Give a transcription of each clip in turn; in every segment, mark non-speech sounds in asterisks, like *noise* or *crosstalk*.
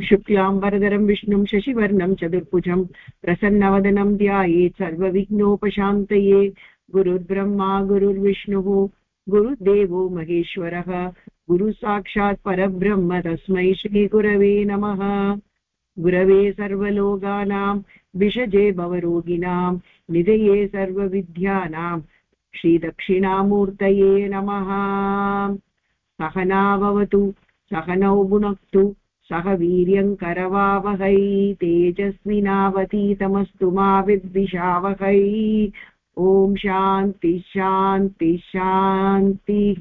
शुक्लाम्बरधरं विष्णुं शशिवर्णं चतुर्भुजं प्रसन्नवदनं ध्यायेत् सर्वविघ्नोपशान्तये गुरुर्ब्रह्मा, गुरुर्विष्णुः गुरुदेवो महेश्वरः, गुरुसाक्षात् परब्रह्म तस्मै श्रीगुरवे नमः। गुरवे सर्वलोकानां, विषजे भवरोगिणां, निधये सर्वविद्यानां, श्रीदक्षिणामूर्तये नमः। सहना भवतु, सहनौ भुनक्तु सह वीर्यङ्करवावहै तेजस्विनावतीतमस्तु मा विद्विषावहै। ॐ शान्ति शान्ति शान्तिः।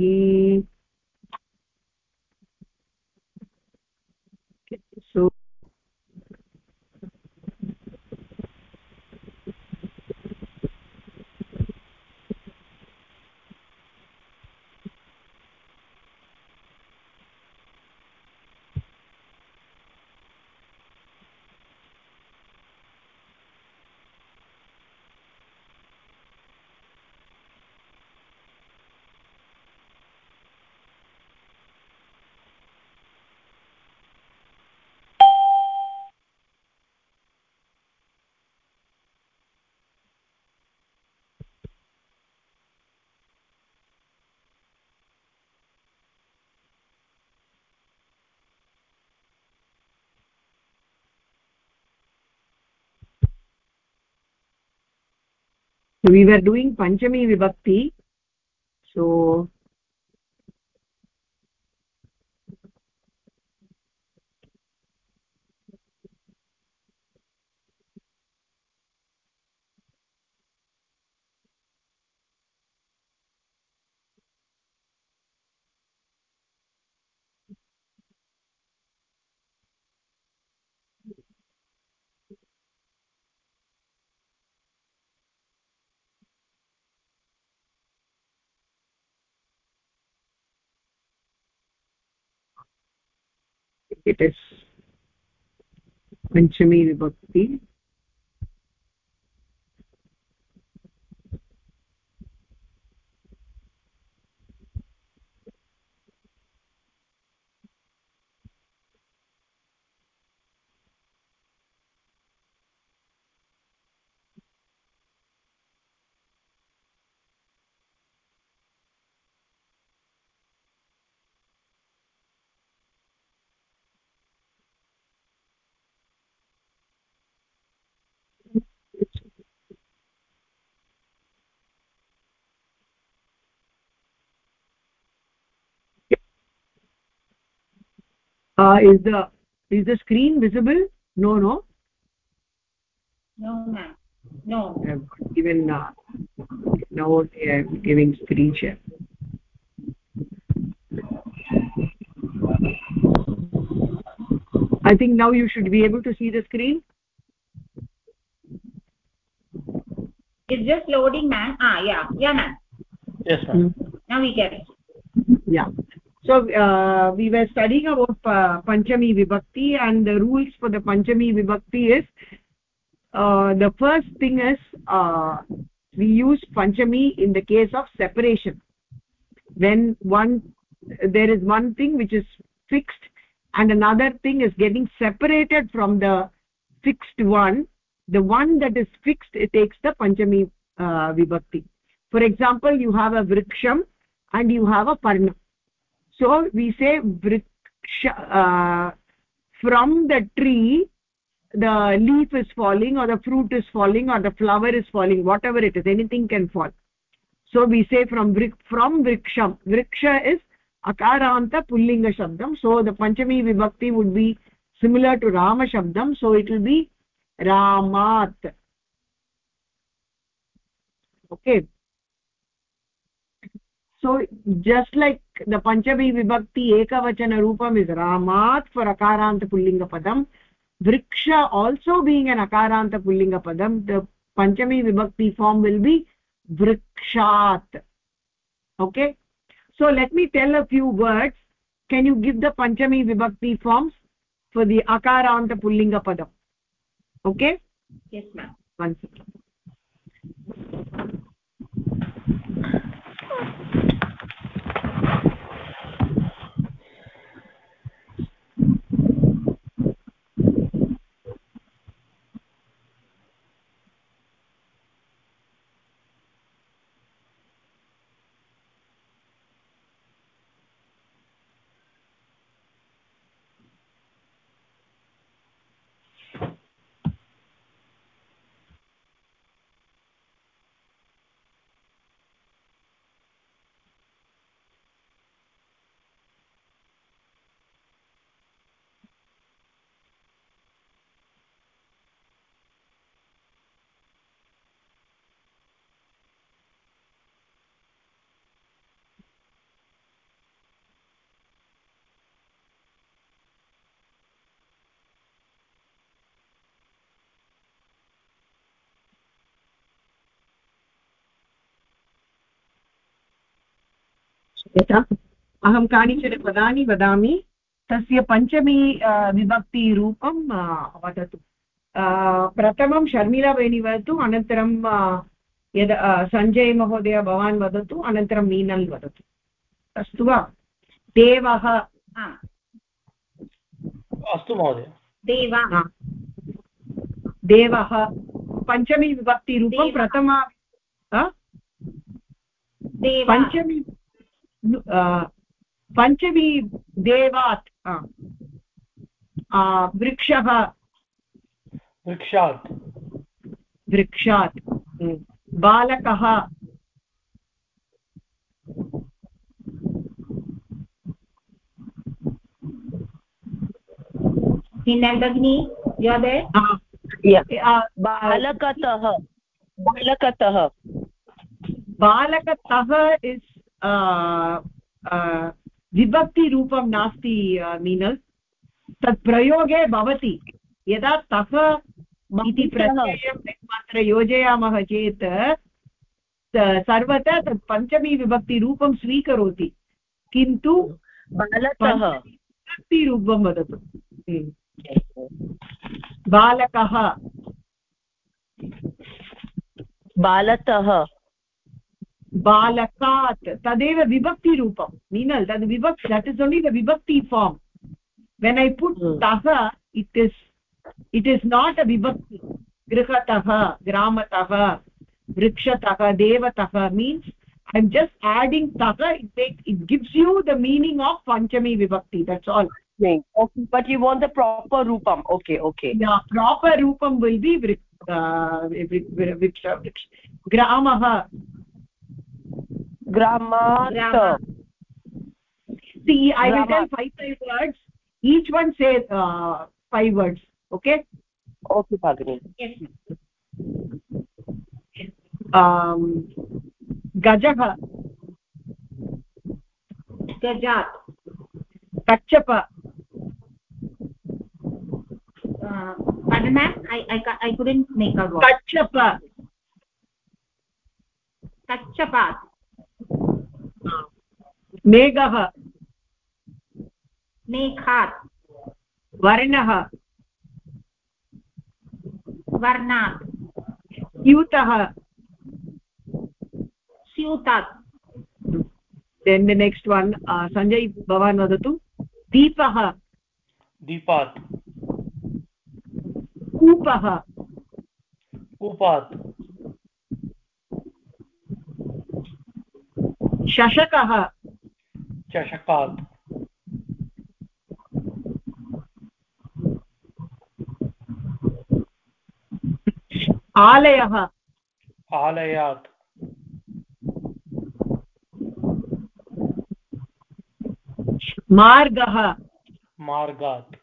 So we were doing panchami vibhakti. So it is panchami vibhakti uh, is the is the screen visible? No no? No ma'am. No. Even uh, now they are giving screen share i think now you should be able to see the screen. It's just loading ma'am. Ah yeah. Yeah ma'am. Yes ma'am. Mm. now we get it. Yeah so uh, we were studying about uh, panchami vibhakti and the rules for the panchami vibhakti is uh, the first thing is uh, we use panchami in the case of separation. When one there is one thing which is fixed and another thing is getting separated from the fixed one the one that is fixed it takes the panchami uh, vibhakti. For example you have a vriksham and you have a parna so we say vriksha uh, from the tree the leaf is falling or the fruit is falling or the flower is falling whatever it is anything can fall. So we say from vrik from vriksham. Vriksha is akaranta pullinga shabdam. So the panchami vibhakti would be similar to rama shabdam. So it will be ramat okay so just like the panchami vibhakti ekavachana roopam is ramat for akaranta pullinga padam vriksha also being an akaranta pullinga padam the panchami vibhakti form will be vrikshat okay so let me tell a few words can you give the panchami vibhakti forms for the akaranta pullinga padam okay yes ma'am one second यथा अहं कानिचन पदानि वदामि तस्य पञ्चमी विभक्तिरूपं वदतु। प्रथमं शर्मिला वदतु अनन्तरं यद् सञ्जय महोदय भवान् वदतु अनन्तरं मीनल् वदतु। अस्तु वा? देवः। अस्तु महोदय। देवा। देवः। पञ्चमी विभक्तिरूपं प्रथमा पञ्चमी पञ्चमी देवात् वृक्षः। वृक्षात्। वृक्षात् बालकः। हिनन्दग्नि यदे बालकतः। बालकतः। बालकतः इस् विभक्तिरूपं नास्ति मीनल् तत् प्रयोगे भवति यदा तः इति प्रत्ययं अत्र योजयामः चेत् सर्वदा तत् पञ्चमी विभक्तिरूपं स्वीकरोति किन्तु बालकः विभक्तिरूपं वदतु। बालकः बालतः बालकात् तदेव विभक्तिरूपं मीनल् तद् विभक् दट् इस् ओन्लि द विभक्ति फार्म् वेन् ऐ पुट् तः it is it is not a विभक्ति। गृहतः ग्रामतः वृक्षतः देवतः means I am just adding तः it it gives you the meaning of पञ्चमी विभक्ति that's all okay. But you want the proper rupam. Okay okay. Yeah proper rupam will be vriksha gramah. Gramat see i will tell five five words each one say uh, five words okay okay bhagini yes um gajah gajat कच्छप uh, pardon ma'am i i i couldn't make a word kachapa kachapat मेघः। मेघात्। वर्णः। वर्णात्। स्यूतः। स्यूतात्। Then the next one Sanjay भवान् वदतु। दीपः। दीपात्। कूपः। कूपात्। शशकः। चषकात् आलयः आलयात् मार्गः मार्गात्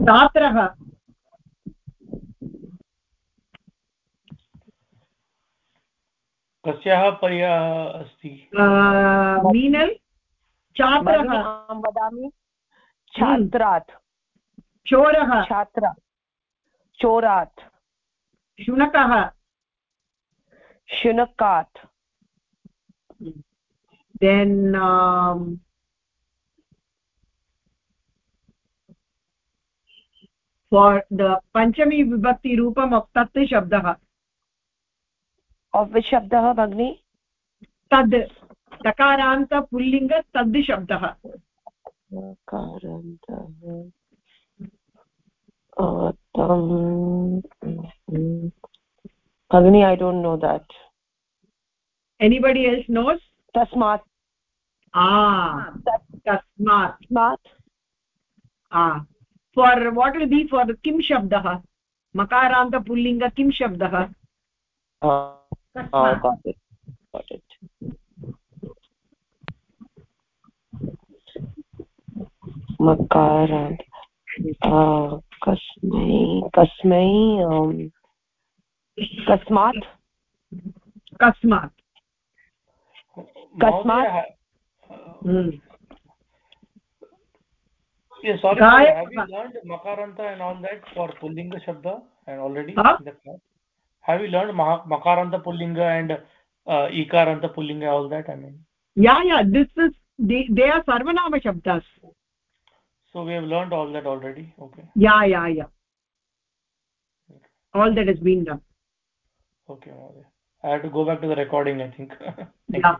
छात्रः कस्याः पर्या अस्ति। छात्रः। अहं वदामि। छात्रात्। चोरः। छात्र। चोरात्। शुनकः। शुनकात्। देन् फार् तत् शब्दः आफ् विच् शब्दः भगिनि? तद् तकारान्त पुल्लिङ्ग तद् शब्दः भगिनी I don't know that anybody else knows तस्मात्। तस्मात्। For what will be for किं शब्दः? मकारान्त किं शब्दः? Ah, oh, got it. Got it. Uh, कस्मै कस्मै अं, कस्मात्? Mahodaya, hmm. Yeah, sorry, have you learned makaranta and all that for pullinga shabda and already Huh? in the class? have you learned makaranta pullinga and uh, ikaranta pullinga all that i mean? Yeah yeah this is the they are sarvanama shabdas. So we have learned all that already? Okay. Yeah yeah yeah. Okay. all that has been done. Okay i have to go back to the recording i think. *laughs* Yeah.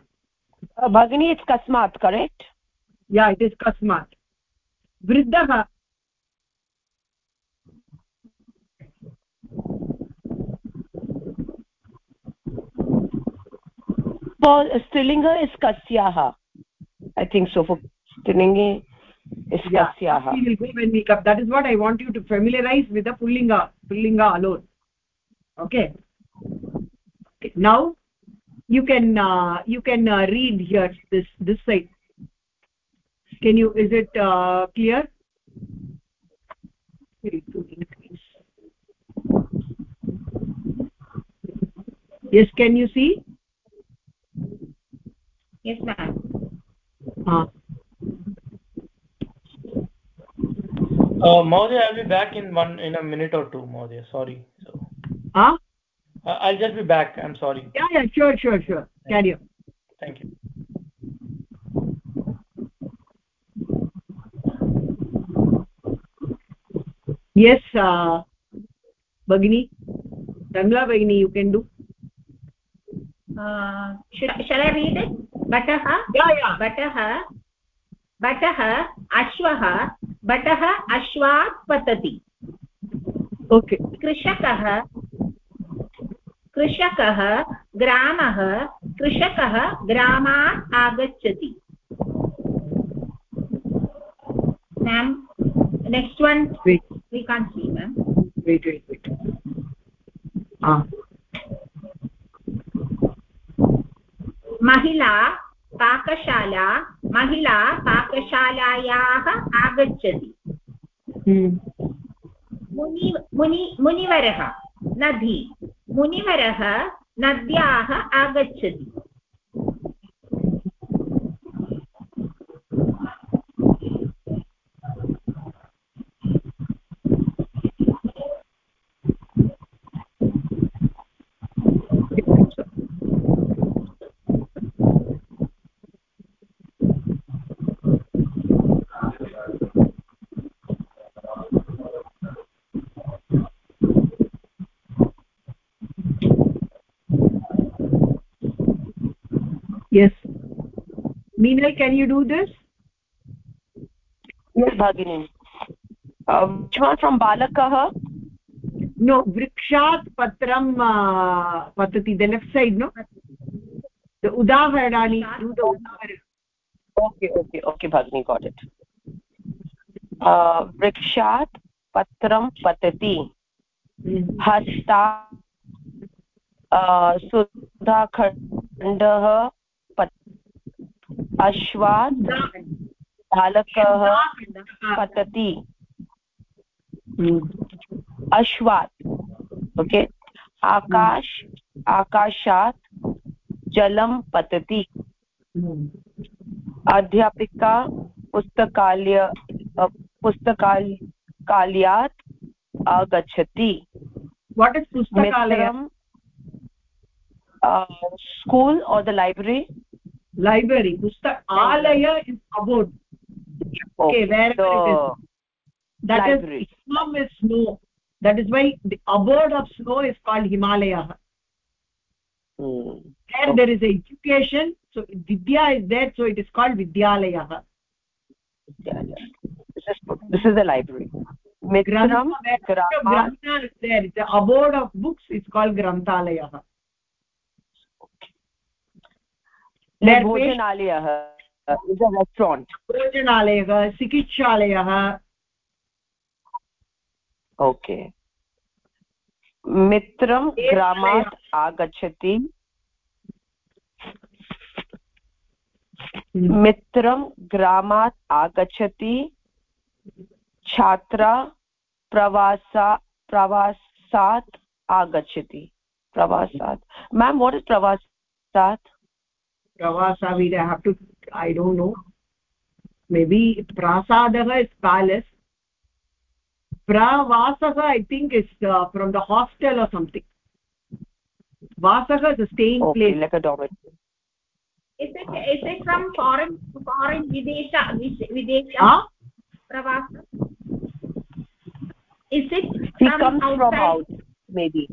Uh, bhagini it's kasmat correct? Yeah it is kasmat. Vriddha स्त्रीलिङ्ग is कस्याः I think so for स्त्रीलिङ्गे is yeah कस्याः we will go when we come that is what i want you to familiarize with the pullinga pullinga alone okay, okay. now you can uh, you can uh, read here this this side can you is it uh, clear Very good, increase. yes can you see Yes ma'am uh, Uh, Mahodaya, I'll be back in one in a minute or two. Mahodaya, sorry. So huh? uh, I'll just be back. I'm sorry. yeah yeah sure sure sure carry on Thank you. yes uh, bagini tamla bagini you can do uh, should, shall i read it भटः भटः भटः अश्वः भटः अश्वात् पतति। कृषकः कृषकः ग्रामः कृषकः ग्रामात् आगच्छति। Ma'am next one we can't see ma'am महिला पाकशाला महिला पाकशालायाः आगच्छति hmm. मुनि मुनि मुनिवरः नदी मुनिवरः नद्याः आगच्छति yes meenal can you do this yes भगिनी which one from बालकः no vrikshat patram uh, patati the left side no the udaharanani do the udaharan okay okay okay भगिनी गोट् इट् वृक्षात् पत्रं पतति hmm. हस्ता सुधाखण्डः पत् अश्वात् बालकः पतति. अश्वात् ओके आकाश आकाशात् जलं पतति. अध्यापिका पुस्तकालय पुस्तकाल कालयात् आगच्छति मित्रं school or the library library pustak alaya is abode okay wherever it is that is library. himam is snow that is why the abode of snow is called himalaya Hmm. there Okay. there is a education so vidya is there so it is called vidyalayah Yeah, yeah. This is this is the library. Mitram Grantha, is there the abode of books is called granthalayah भोजनालयः restaurant. भोजनालयः चिकित्सालयः। Okay. मित्रं ग्रामात् आगच्छति। मित्रं ग्रामात् आगच्छति। छात्रा प्रवासा प्रवासात् आगच्छति। प्रवासात्। मैम what is प्रवासात्? Pravasa we have to i don't know. Maybe prasadah is palace. Pravasah i think is uh, from the hostel or something. Vasah is a staying okay, place. like a dormitory. Is it is it from foreign foreign videsha videsha huh? pravasa is it he comes outside? from out maybe.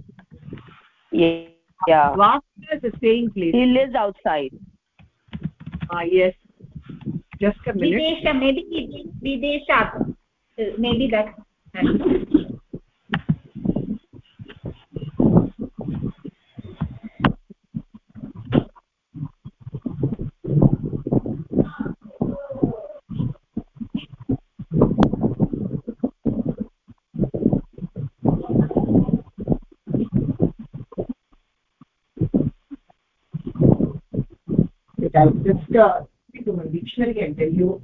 Yeah yeah. Vasah is a staying place. He lives outside yes. Just a minute. Videsha maybe Vide- videshat Uh, maybe that Just uh, dictionary and tell you.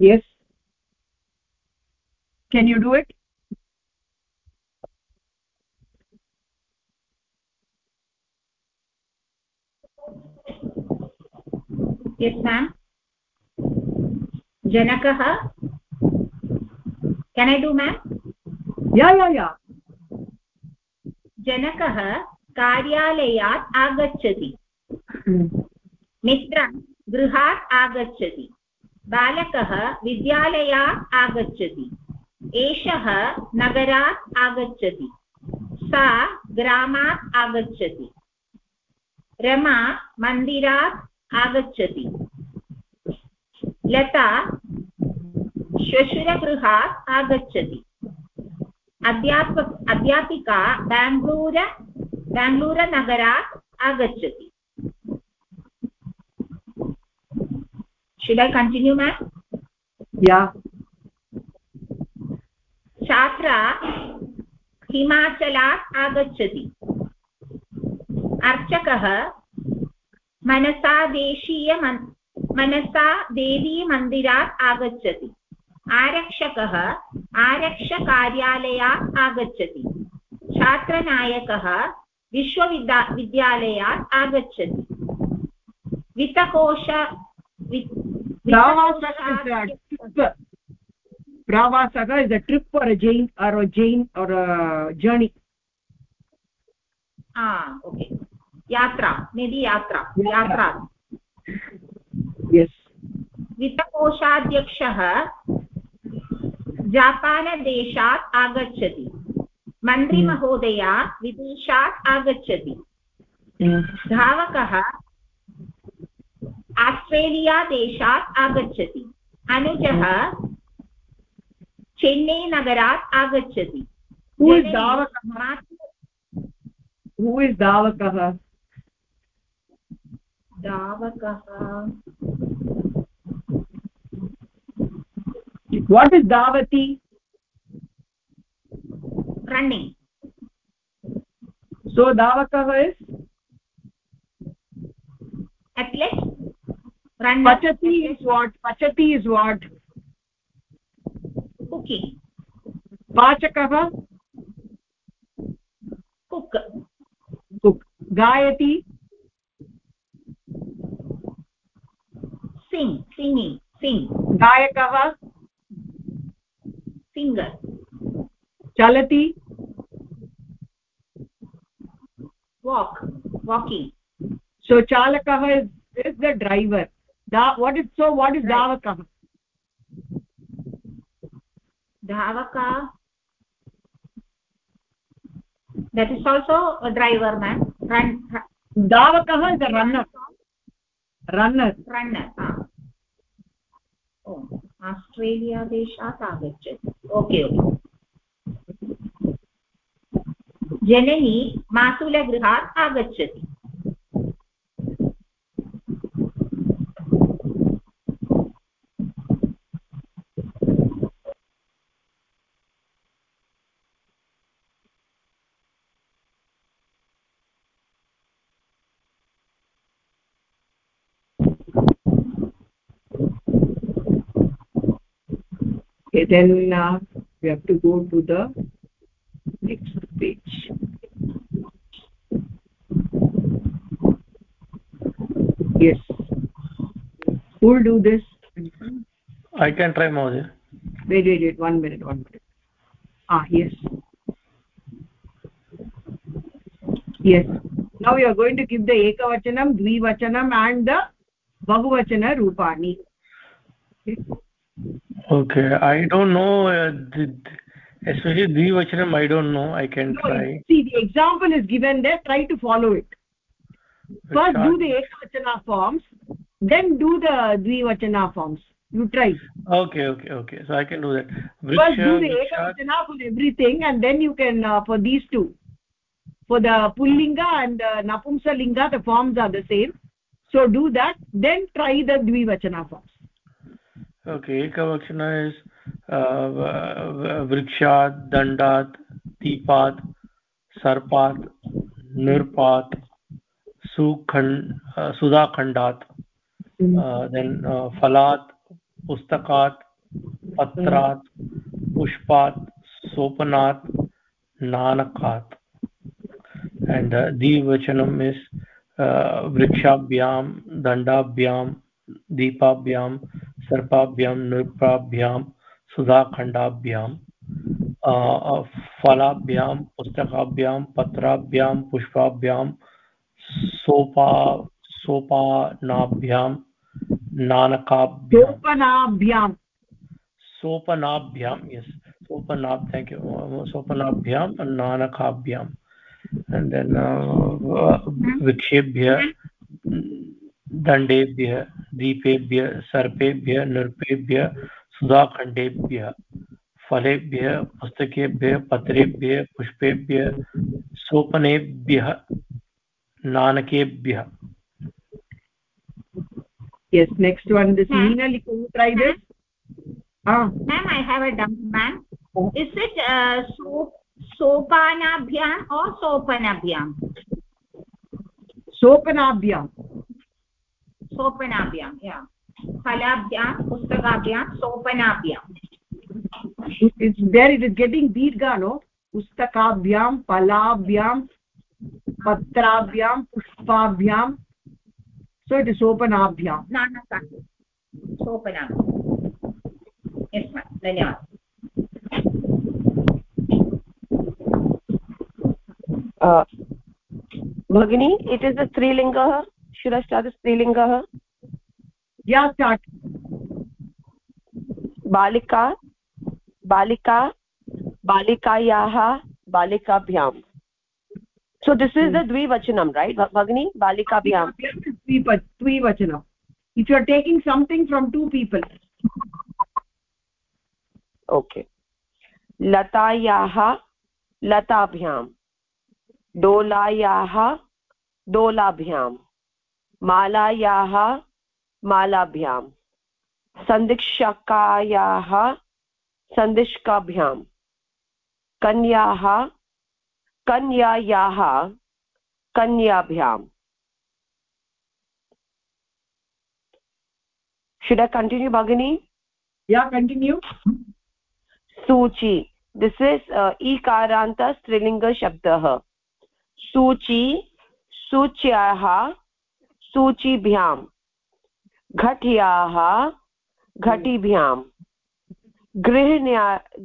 Yes. Can you do it? yes ma'am janakah can i do ma'am Yeah, yeah, yeah. जनकः कार्यालयात् आगच्छति मित्रं गृहात् आगच्छति बालकः विद्यालयात् आगच्छति एषः नगरात् आगच्छति, सा ग्रामात् आगच्छति, रमा मन्दिरात् आगच्छति, लता श्वशुरगृहात् आगच्छति। अध्याप अध्यापिका बेङ्गलूर, बेङ्गलूरनगरात् आगच्छति। Should i continue, ma'am? Yeah. छात्रा हिमाचलात् आगच्छति। अर्चकः मनसा देशीय मनसा देवीमन्दिरात् आगच्छति। आरक्षकः आरक्षकार्यालयात् आगच्छति। छात्रनायकः विश्वविद्या विद्यालयात् आगच्छति। वित्तकोश Pravasaka is a trip. Or a jain or a jain or a journey. ah okay yatra maybe yatra yatra Yes. वित्तकोषाध्यक्षः जापानदेशात् आगच्छति मन्त्रिमहोदया विदेशात् आगच्छति धावकः आस्ट्रेलियादेशात् आगच्छति अनुजः चेन्नै नगरात् आगच्छति धावकः वाट् इस् धावति रन्निङ्ग् सो धावक इस् अट्लेट् पचति इस् वाट् पचति इस् वाट् कुकी वाचकः कुक् कुक्। गायति सिङ्ग् सिङ्गिङ्ग् सिङ्ग् गायकः सिङ्गर् चलति। वाक् वाकिङ्ग् सो चालकः is the driver what is so what is धावकः? Dhavaka. That is also a driver, man. Run, Davakah is a runner. Runner. runner. Ah. Oh, australia आस्ट्रेलियादेशात् आगच्छति okay okay जननी मातुलगृहात् आगच्छति okay then uh, we have to go to the next page yes who will do this i can try mohdaya wait wait wait one minute one minute ah yes yes now we are going to give the ekavachanam dvivachanam and the bahuvachana rupani okay okay i don't know uh, the, especially dvivachanam i don't know i can no, try. see the example is given there try to follow it. First do the ekavachana forms then do the dvivachana forms. You try. Okay okay okay so i can do that. First do the ekavachana for everything and then you can uh, for these two. For the pullinga and uh, napumsalinga the forms are the same. So do that then try the dvivachana forms तो okay एकवचन वृक्षात्, दण्डात्, दीपात्, सर्पात् नृपात् सुखण्ड सुधाखंडा then फलात्, पुस्तकात्, पत्रात्, पुष्पात्, सोपनात्, नानकात्। एण्ड् द्विवचनम् इस् वृक्षाभ्यां, दण्डाभ्यां, दीपाभ्यां सर्पाभ्यां नृपाभ्यां सुधाखण्डाभ्यां फलाभ्यां पुस्तकाभ्यां पत्राभ्यां पुष्पाभ्यां सोपा सोपानाभ्यां नानकाभ्यां। सोपनाभ्यां। यस् सोपनाभ थैंक यू सोपनाभ्यां नानकाभ्याम् and then uh, विक्षेभ्य दण्डेभ्यः। दीपेभ्यः सर्पेभ्यः नृपेभ्यः सुधाखण्डेभ्यः फलेभ्यः पुस्तकेभ्यः पत्रेभ्यः पुष्पेभ्यः सोपनेभ्यः नानकेभ्यः yes next one this hmm. Meena can you try this ah ma'am i have a doubt ma'am is it uh, so sopanabhyam or sopanabhyam sopanabhyam सोपनाभ्यां या फलाभ्यां पुस्तकाभ्यां सोपनाभ्यां। देर् इट् इस् गेटिङ्ग् दीर्घानो पुस्तकाभ्यां फलाभ्यां पत्राभ्यां पुष्पाभ्यां। सो इट् इस् सोपनाभ्यां। सोपनाभ्यां। धन्यवादः। भगिनी इट् इस् अ स्त्रीलिङ्गः should i start the strilingah yeah start बालिका बालिका बालिकायाः बालिकाभ्यां so this is the dvivachanam right bhagini balikabhyam dvivachanam if you are taking something from two people okay लतायाः लताभ्यां दोलायाः दोलाभ्यां मालायाः मालाभ्यां सन्दिक्षकायाः सन्दिष्काभ्यां कन्याः कन्यायाः कन्याभ्याम् should i continue bagini yeah continue सूची this is uh, ikaranta strilinga shabdah सूची सूच्याः सूचीभ्यां घट्याः घटीभ्यां गृहिण्या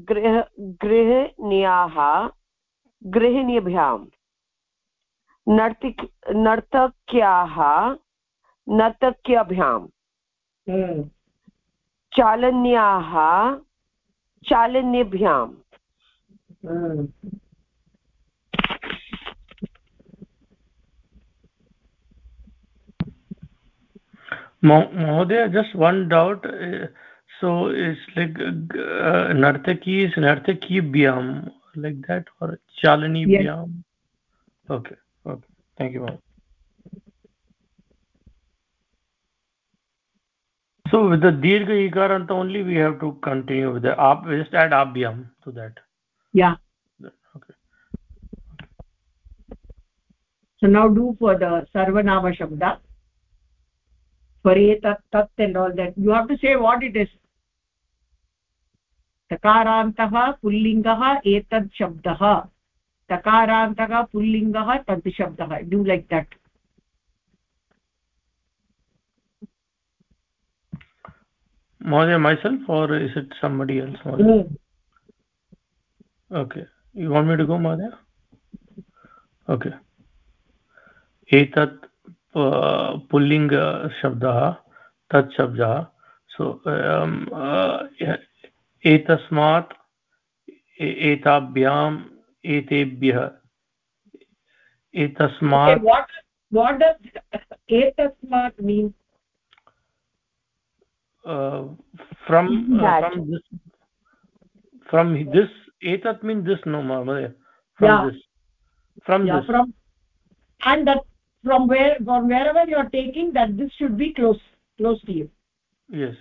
गृह गृहिण्याः गृहिणीभ्यां नर्तिक नर्तक्याः नर्तक्यभ्यां hmm. चालन्याः चालन्यभ्यां Mahodaya, just one doubt. So it's like uh, nartaki is nartaki bhyam, like that, or chalani yes. bhyam? okay okay thank you ma'am so with the dirgha ikaranta only we have to continue with the up just add abhyam to that yeah okay so now do for the sarvanama shabda for etat tat and all that you have to say what it is तकारान्तः पुल्लिङ्गः एतत् शब्दः तकारान्तः पुल्लिङ्गः तत् शब्दः do like that Mahodaya myself or is it somebody else? Mm. Okay. You want me to go, Mahodaya? Okay. पुल्लिङ्गशब्दः शब्द शब्दः। सो um, uh, एक एताभ्याम् एतेभ्यः। एतस्मात् एतत् मीन् दिस् नो महोदय। From this from this from and from where from wherever you are taking that this should be close close to you yes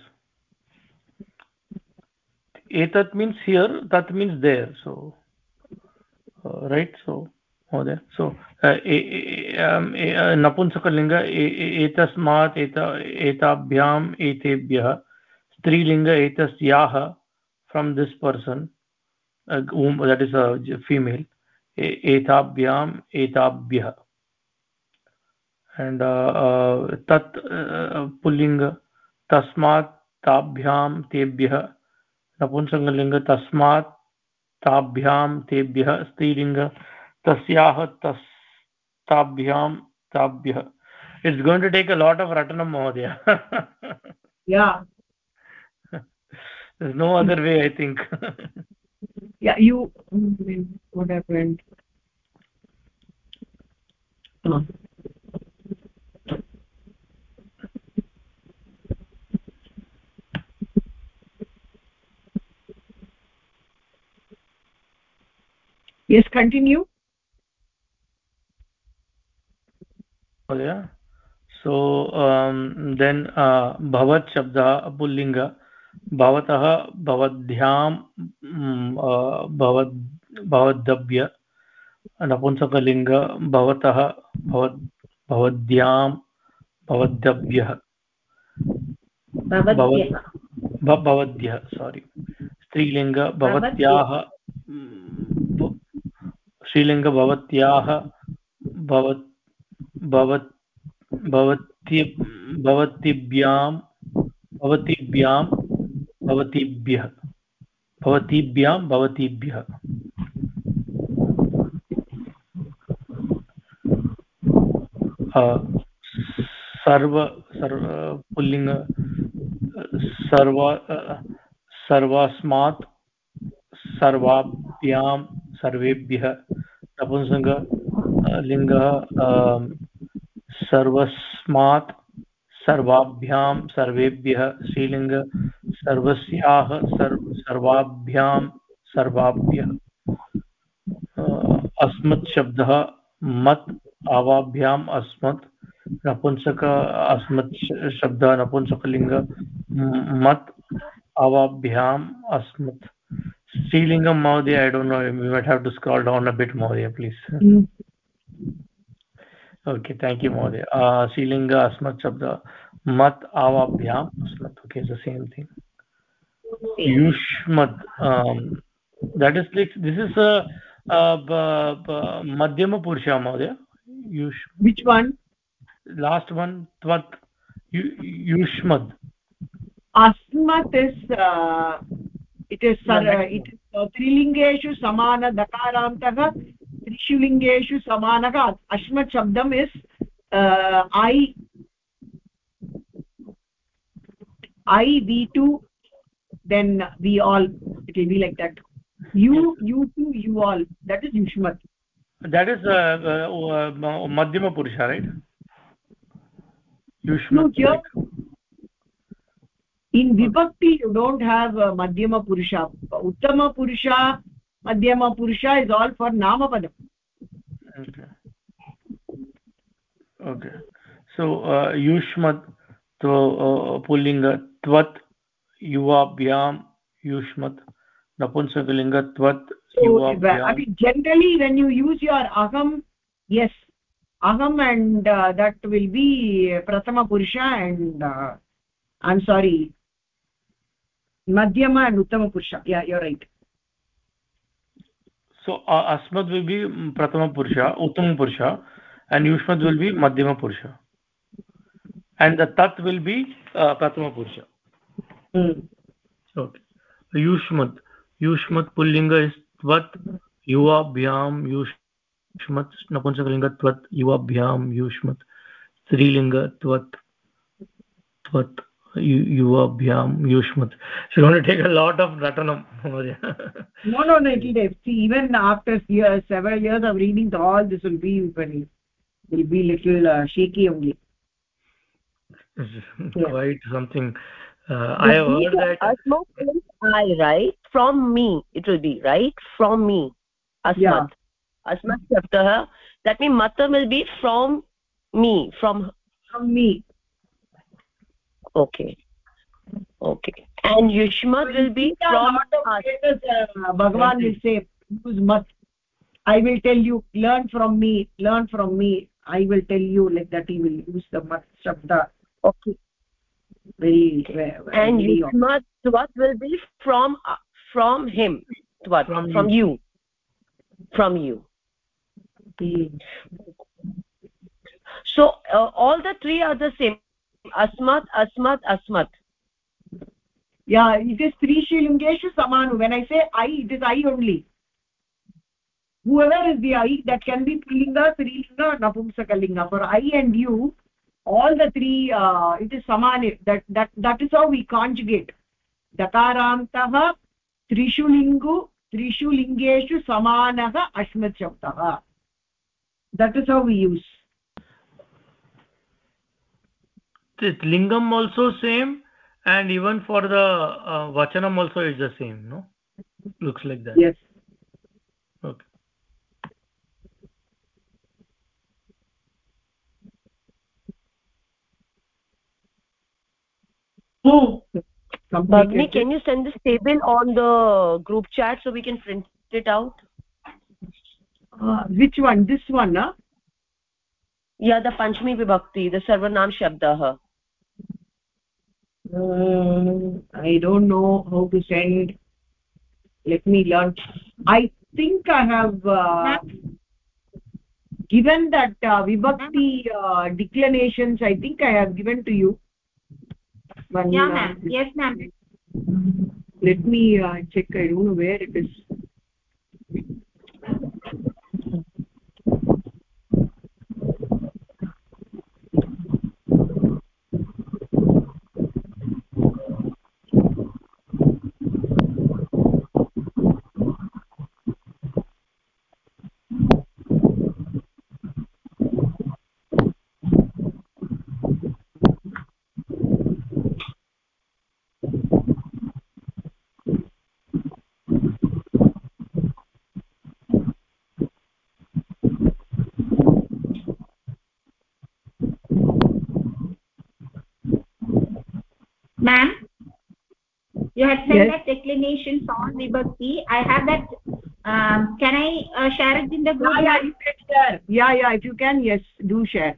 etat means here that means there so uh, right so महोदय सो नपुंसकलिङ्ग एतस्मात् एत एताभ्याम् एतेभ्यः स्त्रीलिङ्ग एतस्याः from this person that is female एताभ्याम् एताभ्यः and तत् पुलिंग तस्मात् ताभ्याम नपुंसकलिंग तस्मात् ताभ्याम स्त्रीलिंग तस्याः तस् it's going to take a lot of रटनम महोदय yeah there is no other way I think yeah you what happened yes continue. Oh yeah. So um, then uh, bhavat shabda pullinga भवतः भवद्भ्यां भवद् भवद्भ्य नपुंसकलिङ्ग भवतः भवद्भ्यां भवद्भ्यः भवद्भ्यः सारि स्त्रीलिङ्ग भवत्याः श्रीलिङ्ग भवत्याः भवत् भवत् भवति भवतीभ्यां भवतीभ्यां भवतीभ्यः भवतीभ्यां भवतीभ्यः सर्व सर्व पुल्लिङ्ग, सर्व, सर्वास्मात् सर्वाभ्यां सर्वेभ्यः नपुंसक लिङ्गः सर्वस्मात् सर्वाभ्यां सर्वेभ्यः श्रीलिङ्ग सर्वस्याः सर्वाभ्यां सर्वाभ्यः अस्मत् मत् आवाभ्याम् अस्मत् नपुंसक अस्मत् शब्दः नपुंसकलिङ्ग मत् आवाभ्याम् अस्मत् Srilingam Mahodaya, I don't know. We might have to scroll down a bit, Mahodaya, please. Mm. Okay, thank you, Mahodaya. Uh, Srilinga Asmat Shabda. Mat Avabhyam Asmat. Okay, it's the same thing. Yushmat. Um, that is this is a, a, a, a Madhyama Purusha, Mahodaya. Yush. Which one? Last one, Tvat. Yushmat. Asmat is, uh, it is, no, uh, it is त्रिलिङ्गेषु समानदकारान्तः त्रिषु लिङ्गेषु समानः अश्मत् शब्दम् is I I we two then we all it will be like that you you two you all that is युष्मत् that is uh, uh, uh, madhyama purusha right? Yushmat no, here, in vibhakti you don't have uh, madhyama purusha uttama purusha madhyama purusha is all for nama padam okay. okay so uh, yushmat so uh, pullinga tvat yuvabhyam yushmat napunsakalinga tvat so i mean generally when you use your aham yes aham and uh, that will be prathama purusha and uh, i'm sorry madhyama and uttama purusha yeah you're right so uh, asmad will be prathama purusha uttama purusha and yushmat will be madhyama purusha and the tat will be uh, prathama purusha mm. okay yushmat yushmat pullinga is tvat yuvabhyam yushmat napunsakalinga tvat yuvabhyam yushmat strilinga tvat tvat yuvabhyam yushmat. So you're going to take a lot of ratanam no no no it will see even after years several years of reading all this will be will be little uh, shaky only. Quite something uh, i have heard that asmat means i right? From me it will be right? From me asmat. Yeah. asmat shabdah that means mata will be from me from from me okay. Okay. And yushmat will be from uh, bhagavan will say use mat i will tell you learn from me learn from me. I will tell you like that he will use the mat shabda. Okay. Very, very and yushmat what will be from uh, from him what from, from you. you. From you. So uh, all the three are the same अस्मत् अस्मत् अस्मत् yeah it is त्रीशीलिङ्गेषु समानु when I say I it is I only who ever is the I that can be पुल्लिङ्ग स्त्रीलिङ्ग नपुंसकलिङ्ग for I and you all the it is समाने that is how we conjugate दकारान्तः त्रिषु लिङ्गु त्रिषु लिङ्गेषु समानः अस्मत् शब्दः that is how we use lingam also same and even for the uh, vachanam also is the same no looks like that yes okay Bhavni, can you send this table on the group chat so we can print it out? Uh, which one? This one, huh? Yeah, the Panchami Vibhakti, the Sarvanam Shabdah. Uh, I don't know how to send. Let me learn. I think I have uh, given that uh, Vibhakti uh, declinations. I think I have given to you yeah ma'am yes ma'am let me uh, check i don't know where it is send yes. that declinations on vibhakti i have that um, can i uh, share it in the group? Yeah, yeah you can share. Yeah yeah if you can yes do share.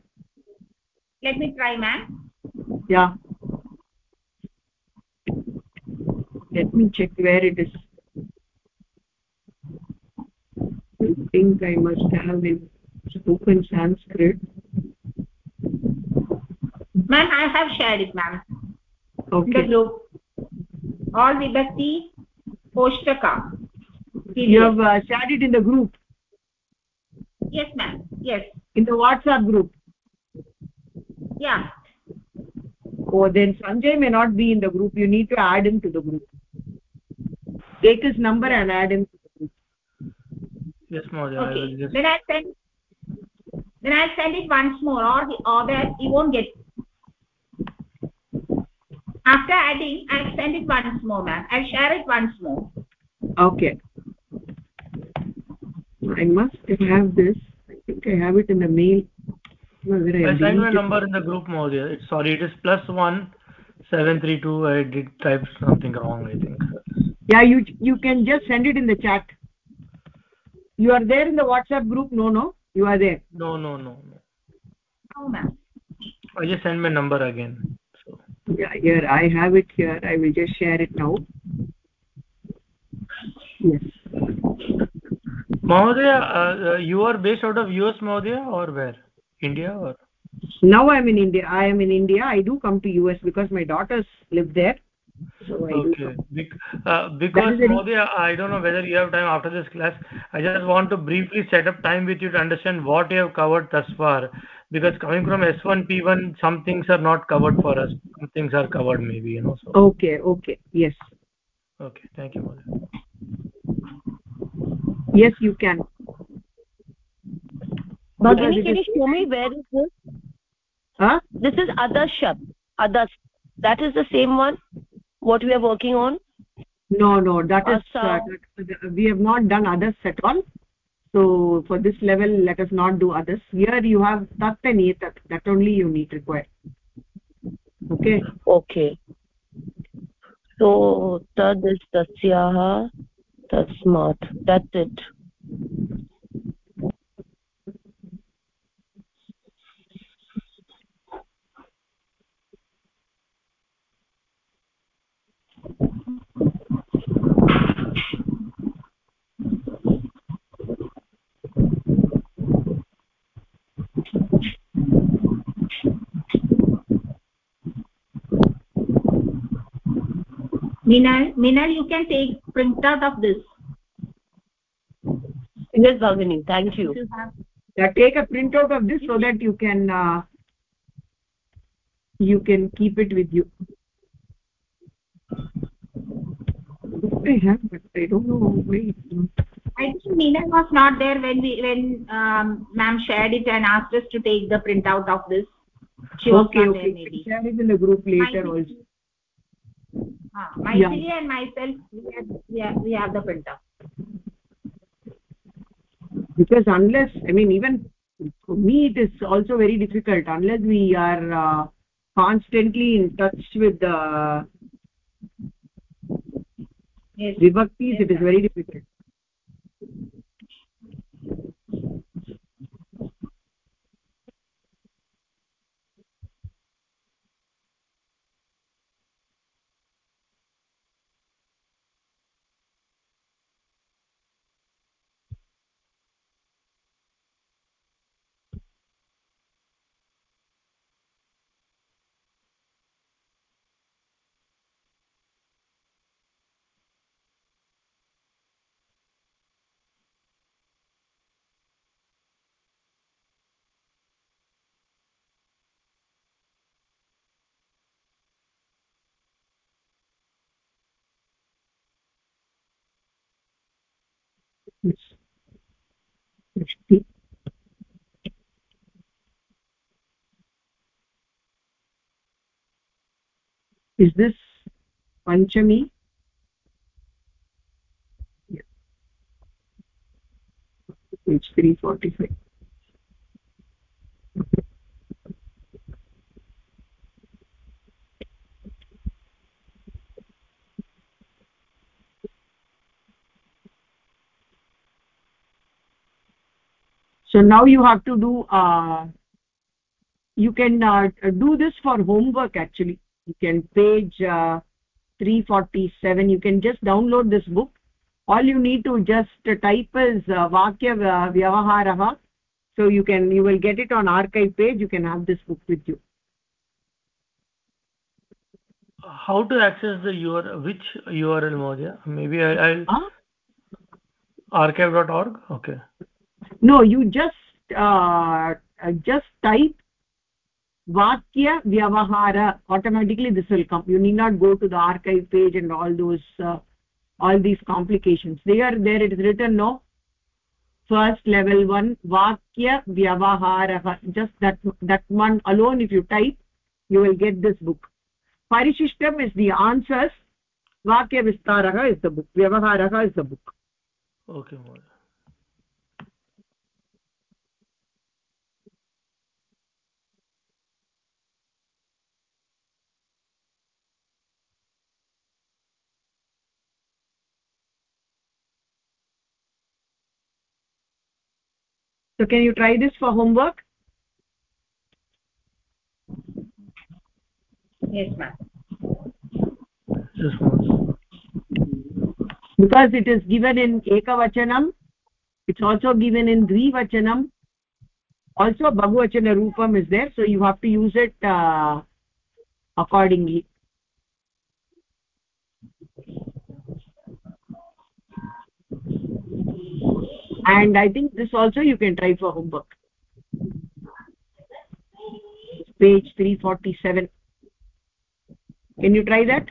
Let me try ma'am. Yeah. Let me check where it is. I think i must have in spoken sanskrit. Ma'am i have shared it ma'am. Okay the group all vibhakti poshtaka you have uh, shared it in the group? Yes ma'am. Yes. In the whatsapp group? Yeah. Oh then sanjay may not be in the group. You need to add him to the group. Take his number and add him to the group. Yes ma'am okay. then i send then i send it once more. Or he, or that he won't get after adding i'll send it once more ma'am i'll share it once more okay i must have this i think i have it in the mail I sent my number in the group Mahodaya. It's sorry, it is plus one seven three two. I did type something wrong. I think. Yeah, you you can just send it in the chat. You are there in the WhatsApp group? No, no. You are there. No, no, no, no. no ma'am I just send my number again. Yeah, here I have it here. I will just share it now. Yes. Mahodaya, uh, uh, you are based out of US, Mahodaya, or where? India or? Now I am in India. I am in India. I do come to US because my daughters live there. So I okay. Bec uh, because Mahodaya, I don't know whether you have time after this class. I just want to briefly set up time with you to understand what you have covered thus far. Because coming from S1, P1, some things are not covered for us. Some things are covered maybe, you know. So. Okay, okay. Yes. Okay. Thank you, Mahodaya yes you can Bhagini, can you show me where is this huh this is other shab others that is the same one what we are working on no no that is uh, we have not done others at all so for this level let us not do others. Here you have tat and etat that only you need require. Okay? Okay. So tad is tasyah tasmat. That's it Minal, Minal, you can take print out of this. Yes bhagini thank you. Yeah, take a printout of this so that you can uh, you can keep it with you. I have but i don't know why i think Nina was not there when we when um, ma'am shared it and asked us to take the printout of this. She okay okay. there, maybe. share it in the group later also yeah. and myself we have, we have, we have the printout because unless i mean even for me it is also very difficult unless we are uh, constantly in touch with the yes. vibhaktis yes, it is very difficult is this panchami? Page 345 so now you have to do uh, you can uh, do this for homework actually. You can page uh, 347 you can just download this book. All you need to just type is uh, vakya vyavaharah so you can you will get it on archive page. You can have this book with you. How to access the url which url modia maybe I, i'll huh? archive.org okay no you just uh, just type vakya vyavahara. Automatically this will come. You need not go to the archive page and all those uh, all these complications. They are there it is written no? First level one vakya vyavahara just that that one alone if you type you will get this book. Parishishtam is the answers. Vakya vistarah is the book. Vyavaharah is the book. Okay so can you try this for homework? Yes ma'am. Because it is given in ekavachanam it's also given in dvivachanam also bahuvachana roopam is there so you have to use it uh, accordingly and i think this also you can try for homework. Page 347 can you try that?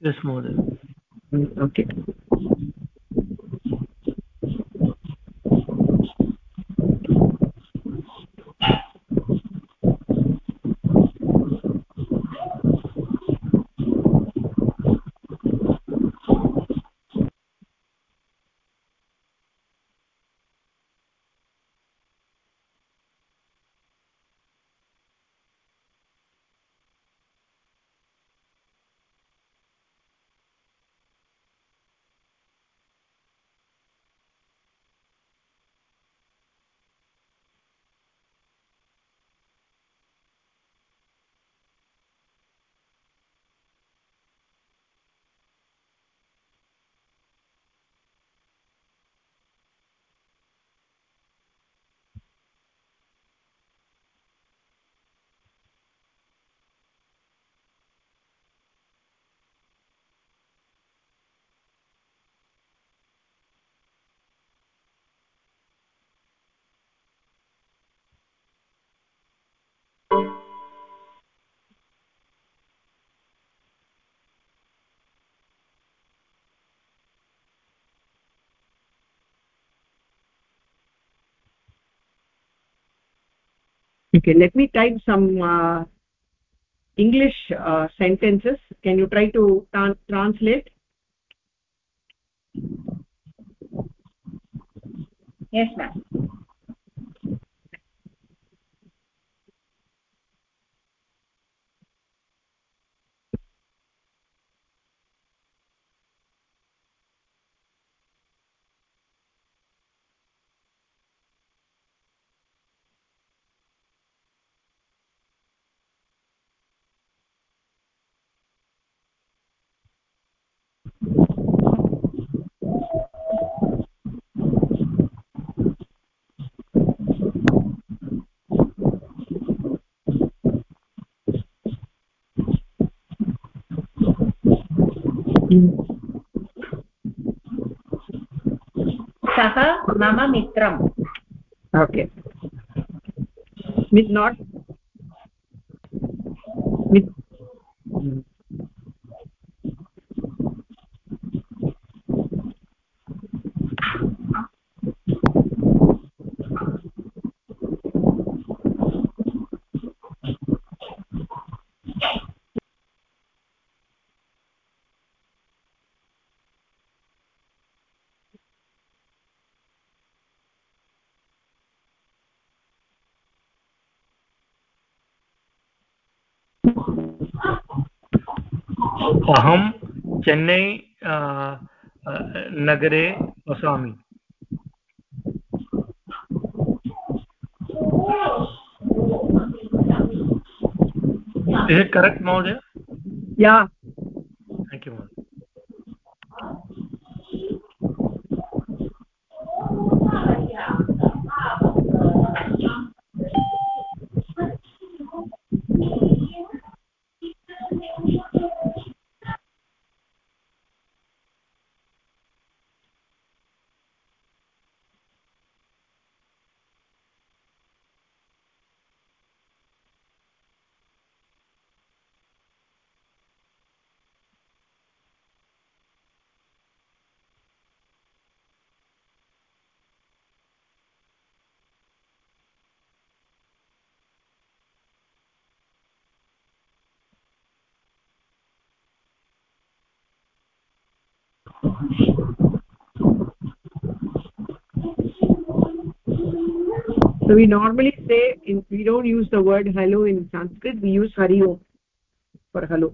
Yes mother okay okay let me type some uh, english uh, sentences. Can you try to tra translate? Yes ma'am सः मम मित्रम् with not with अहम चेन्नै नगरे वसामि। Correct महोदय? So we normally say in we don't use the word hello in sanskrit we use hari om for hello.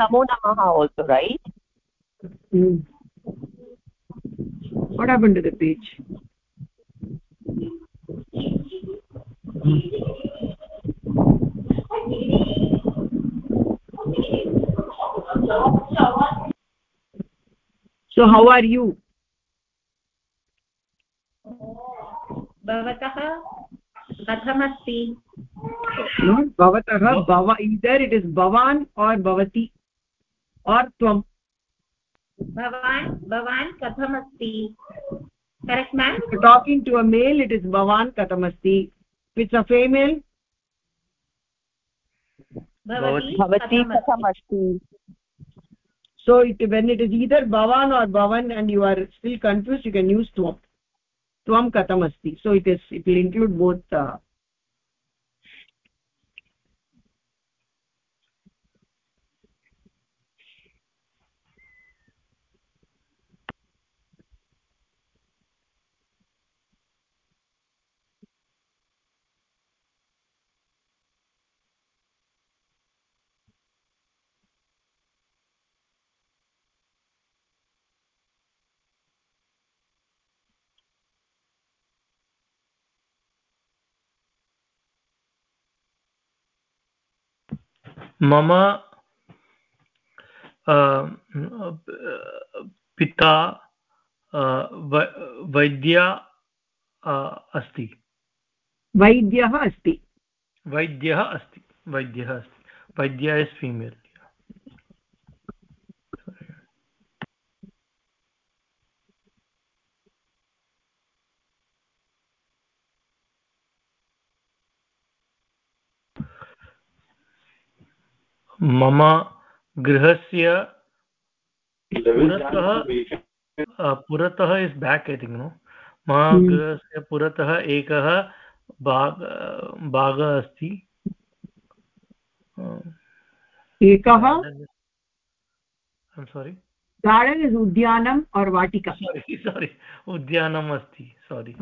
Namo namaha also right? Hmm. what happened to the page so how are you भवतः कथमस्ति भवतः भव either it is bhavan or bhavati or tvam bhavan भवान् भवान् कथमस्ति correct ma'am talking to a male it is bhavan katamasti if it's a female भवती कथमस्ति so it, when it is either bhavan or bhavan and you are still confused you can use tvam tvam katam asti. So it is it will include both uh, मम पिता वैद्य अस्ति। वैद्यः अस्ति। वैद्यः अस्ति। वैद्यः अस्ति। वैद्या इस् फीमेल्। मम गृहस्य पुरतः पुरतः is back I think no मम हम्म। गृहस्य पुरतः एकः बाग भागः अस्ति। एकः सोरि गार्डन् इस् उद्यानम् और् वाटिका। सोरि सोरि *laughs* उद्यानम् अस्ति सोरि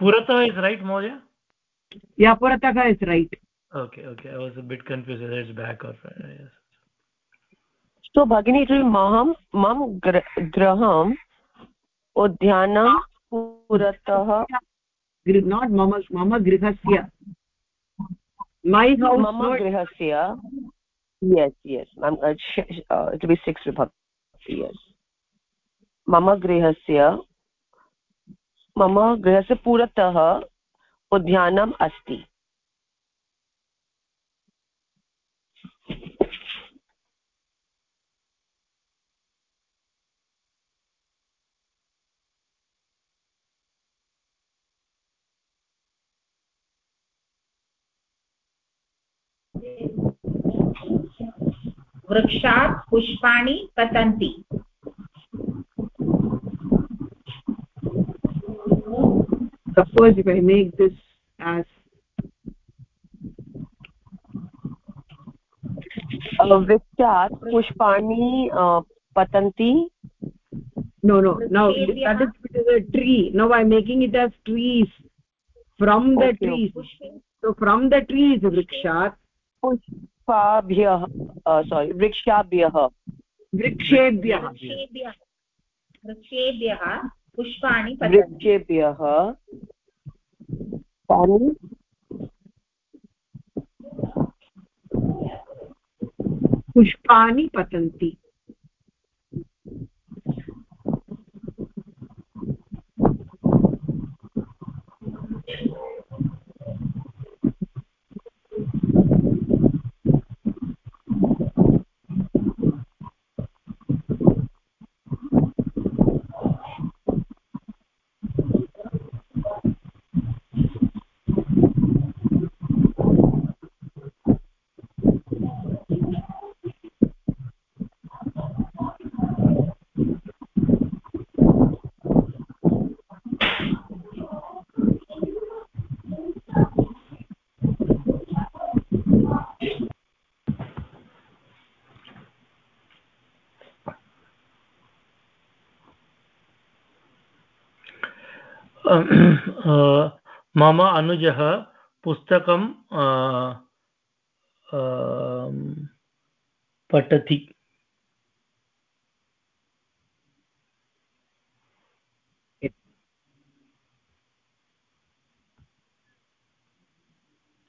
पुरतः इस् रैट् महोदय? या पुरतः is right okay okay i was a bit confused whether it's back or front yes so bhagini it will maham mam graham udyanam puratah not mama mama grihasya my house mama grihasya yes yes mam uh, uh, it will be six vibhakti yes mama grihasya मम गृहस्य पुरतः उद्यानम् अस्ति वृक्षात् पुष्पाणि पतन्ति suppose if i make this as वृक्षात् पुष्पाणि patanti no no now that is it is a tree now i'm making it as trees from the okay. trees so from the trees vrikshat पुष्पाभ्यः सोरि वृक्षाभ्यः। वृक्षेभ्यः। वृक्षेभ्यः। पुष्पाणि वृक्षेभ्यः। पुष्पाणि पतन्ति। मम अनुजः पुस्तकं पठति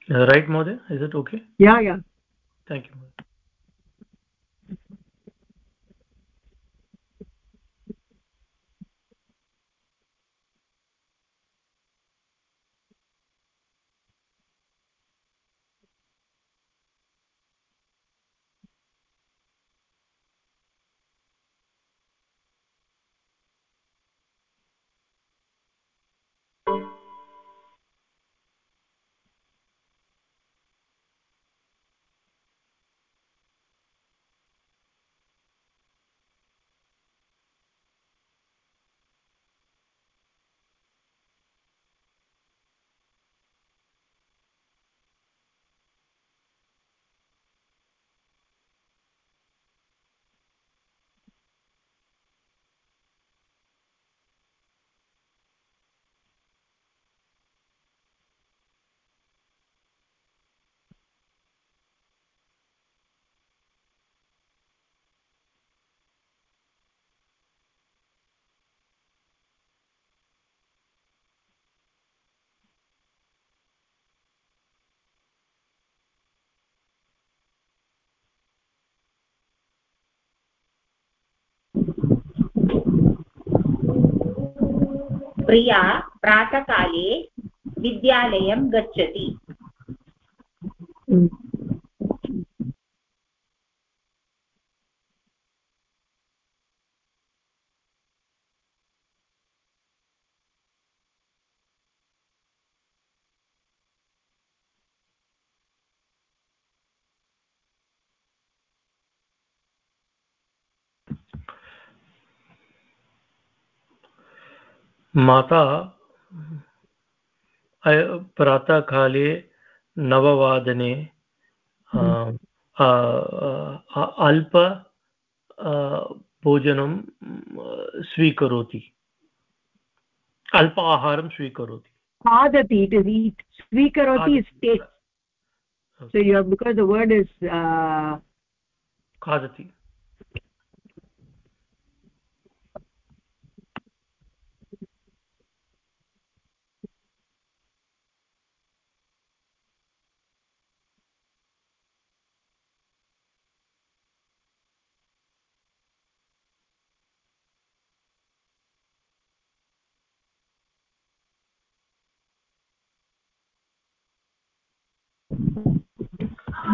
right mohdaya is it okay yeah yeah thank you प्रिया प्रातःकाले विद्यालयं गच्छति। माता प्रातःकाले नववादने अल्प भोजनं स्वीकरोति। अल्प आहारं स्वीकरोति खादति। इट् इस् ईट् स्वीकरोति is take have because the word is uh, खादति।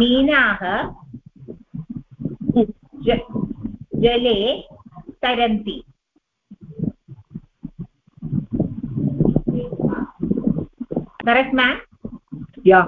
मीनाः जले तरन्ति correct ma'am yeah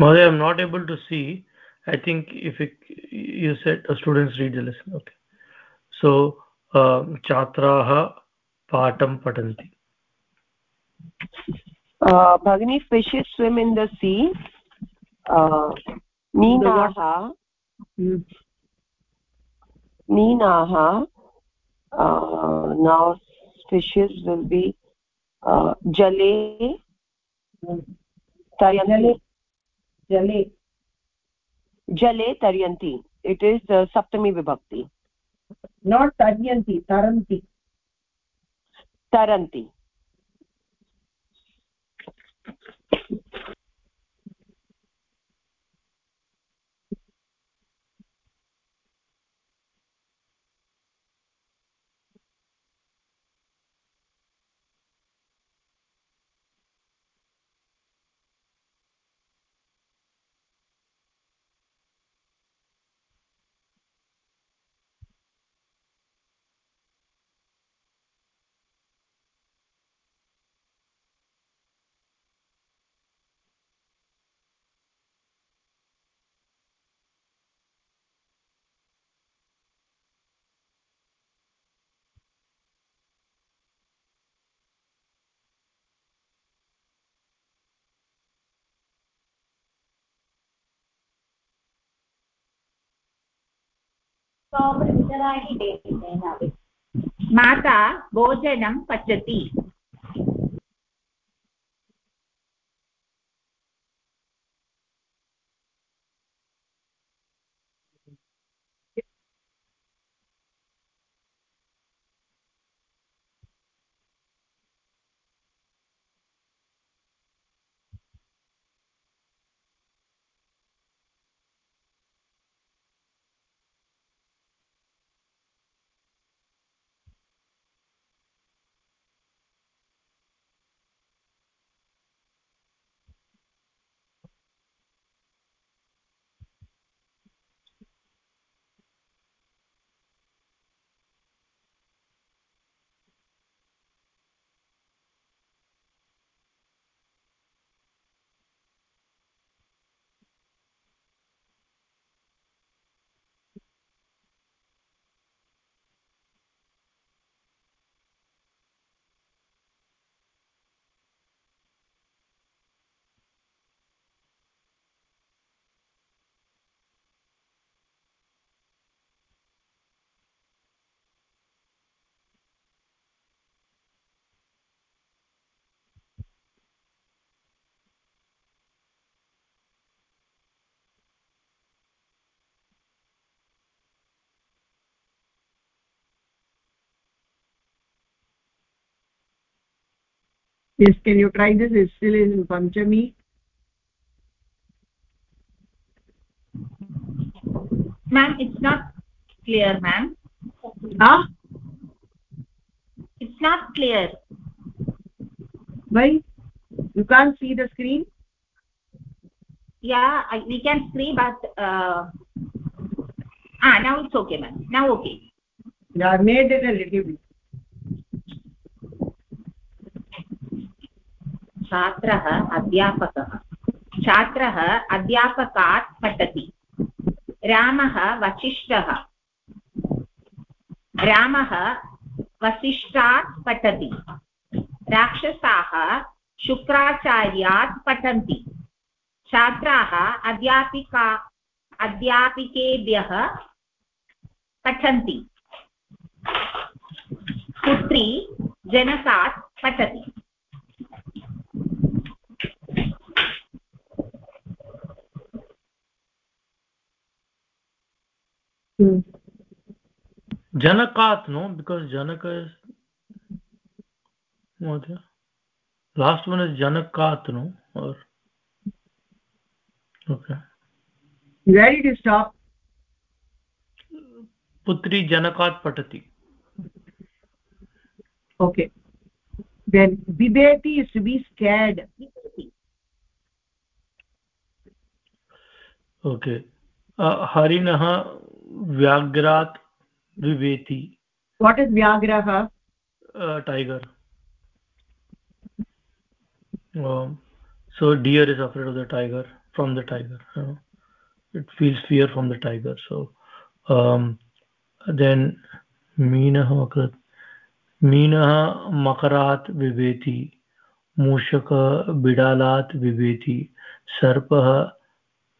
Mother, I'm not able to see. I think if it, you said uh, students read the lesson. Okay. So, um, chatraha patam patanti. Uh, Bhagini, fishes swim in the sea. Uh, Neenaha. Uh, now fishes will be uh, jale. Hmm. Tayane. जले जले तर्यन्ति it is सप्तमी विभक्ति not तर्यन्ति तरन्ति तरन्ति माता भोजनं पचति। Yes can you try this it's still in panchami. Ma'am it's not clear ma'am. Ah it's not clear. Why? You can't see the screen? Yeah I, we can see but uh, ah now it's okay ma'am. Now okay. Yeah i made it a little bit छात्रः अध्यापकः। छात्रः अध्यापकात् पठति। रामः वसिष्ठः। रामः वसिष्ठात् पठति। राक्षसाः शुक्राचार्यात् पठन्ति। छात्राः अध्यापिका अध्यापिकेभ्यः पठन्ति। पुत्री जनकात् पठति। Hmm. janakat no because janaka is what last one is janakat no or okay where did you stop putri janakat patati okay then bibeti is to be scared okay uh, harinah व्याघ्रात् विवेति what is व्याघ्रः tiger so deer is afraid of the tiger from the tiger it feels fear from the tiger so then mean अकृत् मीनः मकरात् विवेति मूषकः बिडालात् विवेति सर्पः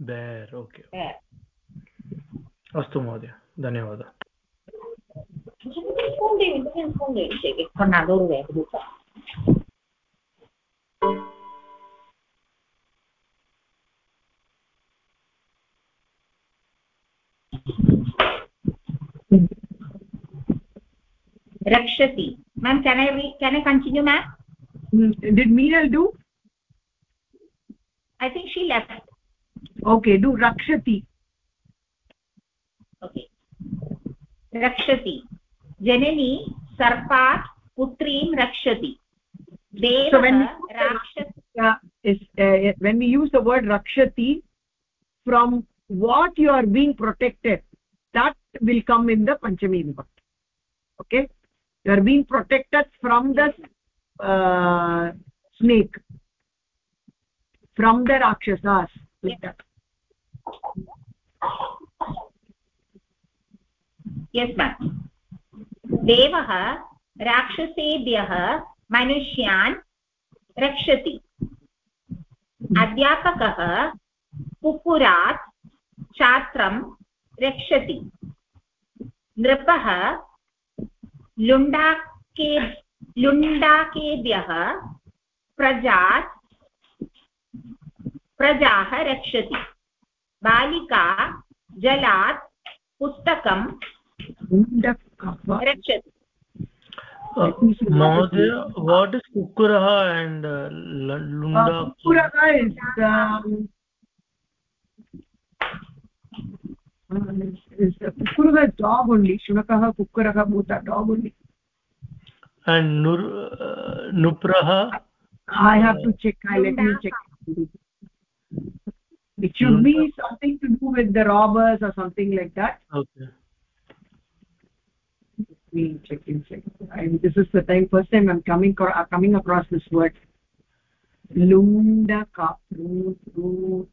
bear okay अस्तु महोदय धन्यवादः rakshati ma'am can i read, can i continue ma'am mm, did meenal do i think she left okay do रक्षति रक्षति जननी सर्पात् पुत्रीं रक्षति वेन् यूस् द वर्ड् रक्षति from what you are being protected that will come in the पञ्चमी विभक्ति okay you are being protected from the snake from the राक्षसास् yes, ma'am. देवः राक्षसेभ्यः मनुष्यान् रक्षति अध्यापकः कुक्कुरात् छात्रं रक्षति नृपः लुण्डाके लुण्डाकेभ्यः प्रजात् प्रजाः रक्षति बालिका जलात् पुस्तकं रक्षति महोदय वाट् इस् कुक्कुरः एण्ड् लुण्डा कुक्कुरः is kukurah is dog only shunakah kukurah both are dog only and nur uh, nuprah i have to check I let me check it should be something to do with the robbers or something like that? Okay. Me check in check I, this is the time first time i'm coming uh, coming across this word. Lunda ka lu lu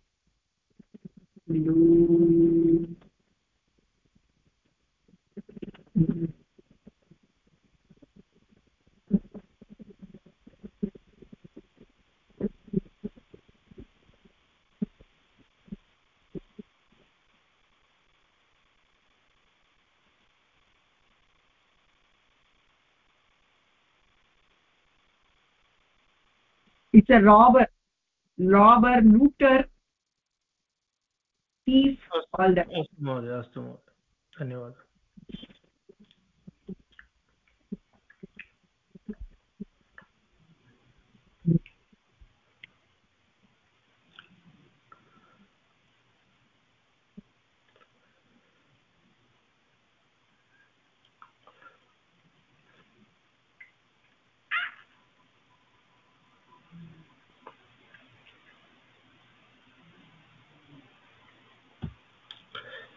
it's a robber robber looter thief all that अस्तु महोदय अस्तु महोदय धन्यवादः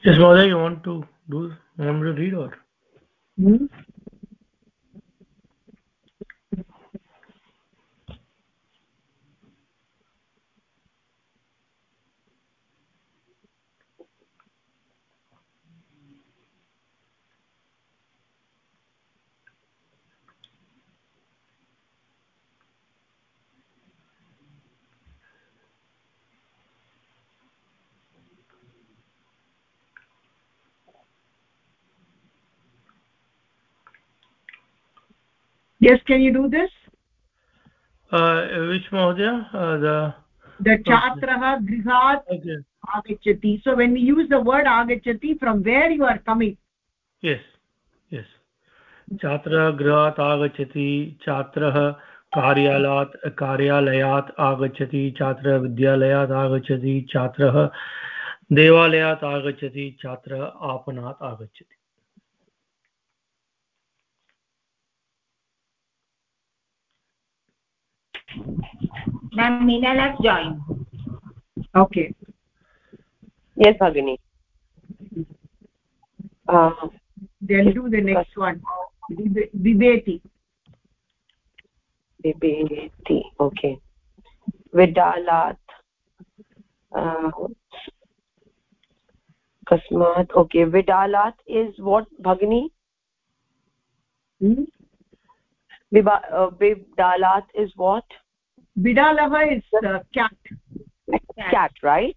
yes mother you want to do you want me to read or hmm? Yes can you do this uh, which mohdaya uh, the the chatrah grihat okay agachati so when we use the word agachati from where you are coming yes yes छात्रः गृहात् आगच्छति छात्रः कार्यालयात् कार्यालयात् आगच्छति छात्रः विद्यालयात् आगच्छति छात्रः देवालयात् आगच्छति छात्रः आपणात् आगच्छति Ma'am, Meena has joined. Okay. Yes, Bhagini. Uh, Then do the next one. Vibeti. Vibeti. Okay. Vidalat. Uh, Kasmat. Okay. Vidalat is what, Bhagini? Hmm? uh, Vidalat is what? bidalava is uh, cat. cat right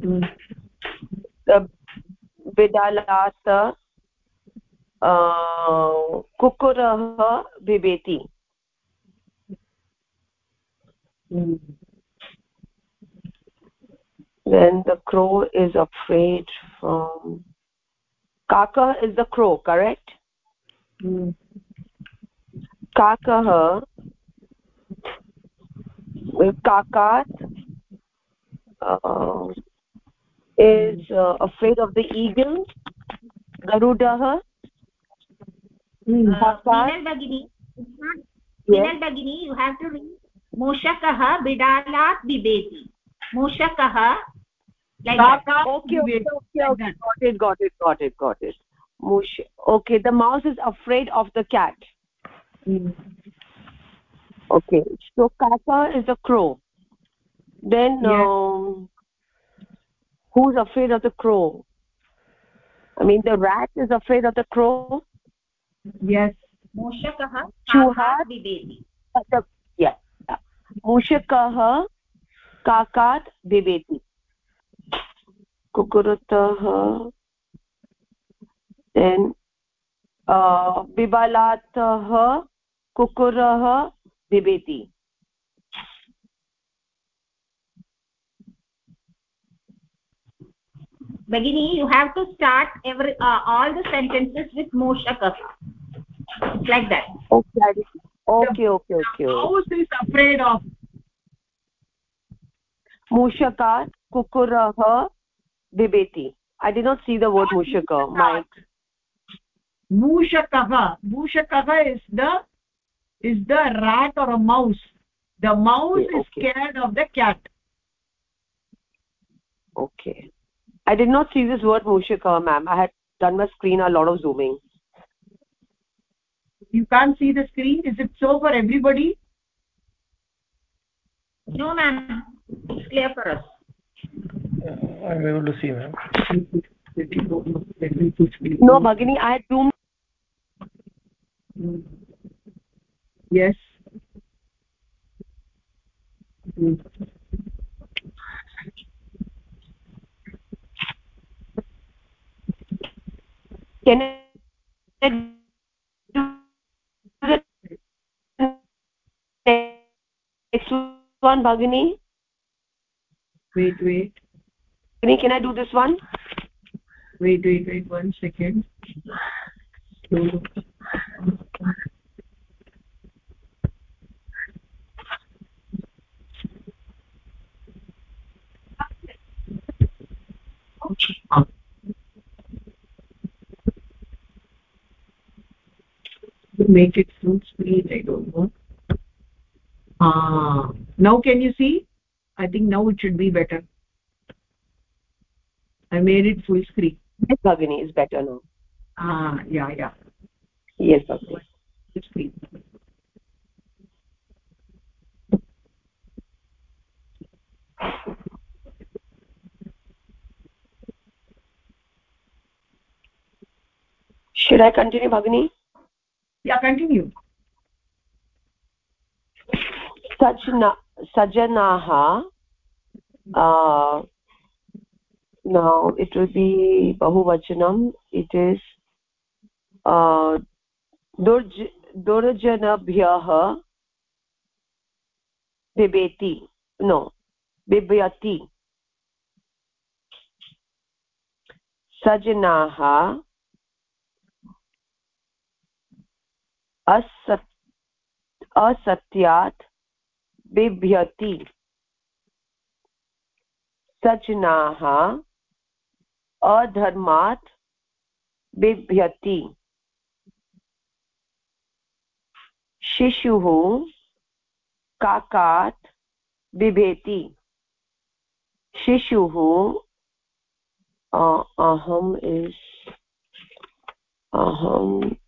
mm. the bidalata uh, kukurah bibeti then the crow is afraid from kaka is the crow correct mm. kakah kakaat um, uh, is afraid of the eagle garudah hmm, uh, Minal Bagini, Minal Bagini, you have to read Moshakah Bidalat Bibeti. Moshakah, like that. Okay, okay, okay, got it, got it, got it, got it. Mush. Okay, the mouse is afraid of the cat. Hmm okay so kaka is a crow then yes. um, who's afraid of the crow i mean the rat is afraid of the crow yes मूषकः चूहात् बिबेति मूषकः काकात् बिबेति कुकुरतः then बिबलातः कुकुरः बिबेति Bagini, you have to start every uh, all the sentences with Moshakah. like that okay okay okay okay mouse is afraid of mushakat kukurah bibeti i did not see the word mushaka my mushakah mushakah is the is the rat or a mouse? The mouse okay, is scared of the cat. Okay. I did not see this word mushaka ma'am. I had done my screen a lot of zooming. You can't see the screen? Is it so for everybody? No ma'am. It's clear for us. Uh, i'm able to see ma'am. No bhagini i had zoomed yes. Can I next one bhagini? Wait wait. Bhagini can i do this one? Wait wait wait. One second make it full screen i don't know. Ah now can you see? I think now it should be better. I made it full screen. Yes bhagini is better now. Ah yeah yeah. Yes bhagini. Full screen should i continue bhagini yeah continue सजना सजनाः uh, now it will be bahuvachanam it is uh, durj durjanabhyah bibeti no bibyati सजनाः असत् असत्यात् बिभ्यति। सज्जनाः अधर्मात् बिभ्यति। शिशुः काकात् बिभेति। शिशुः अहम् अहम्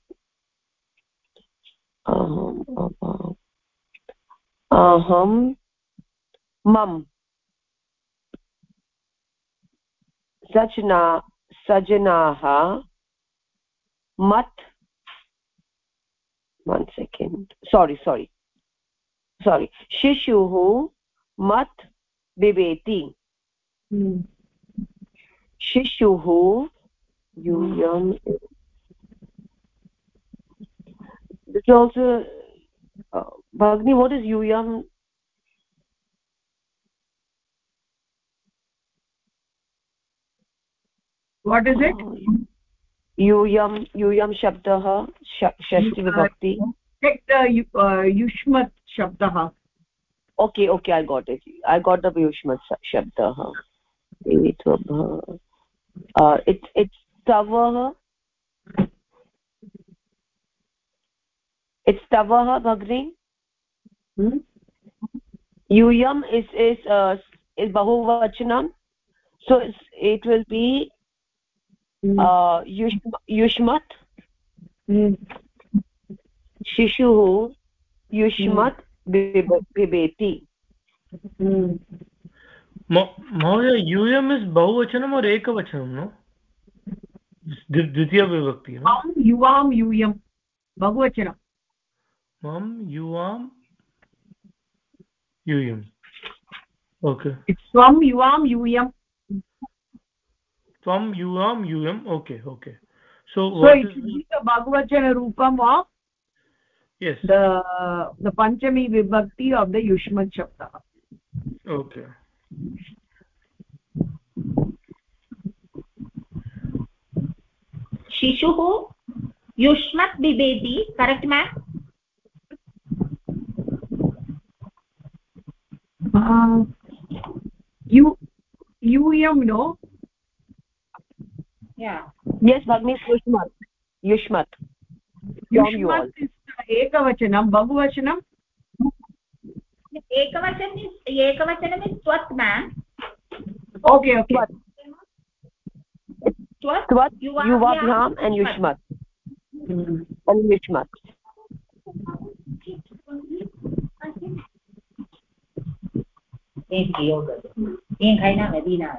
अहं मम। सजना सजनाः मत्। One second sorry sorry sorry शिशुः मत् बिबेति। शिशुः यूयम्। this is also uh, Bhagni, what is Yuyam? What is it? Uh, Yuyam, Yuyam Shabdaha, Shashti Vibhakti. Check the uh, Yushmat Shabdaha. Okay, okay, I got it. I got the Yushmat Shabdaha. Devi Twabha. Uh, it's, it's Tavaha. It's तवः it's तवः भगिनी यूयम् is is is बहुवचनं so it will be युष्मत् शिशुः युष्मत् पिबेति महोदय यूयम् is बहुवचनम् और एकवचनं नो द्वितीयविभक्ति युवां यूयं बहुवचनं मम युवां यूयम् ओके स्वं युवां यूयम् tvam yuam yum okay okay so so it is the bhagavachana roopam of yes the the panchami vibhakti of the yushmat shabda okay शिशुः युष्मत् बिबेति करेक्ट् मैम् you यूयं no yes bhagni yushmat yushmat yushmat एकवचनं बहुवचनं एकवचनं एकवचनं is त्वत् ma'am okay okay युवाभ्याम् and yushmat and yushmat तेन प्रयोग तेन घाई ना नदी ना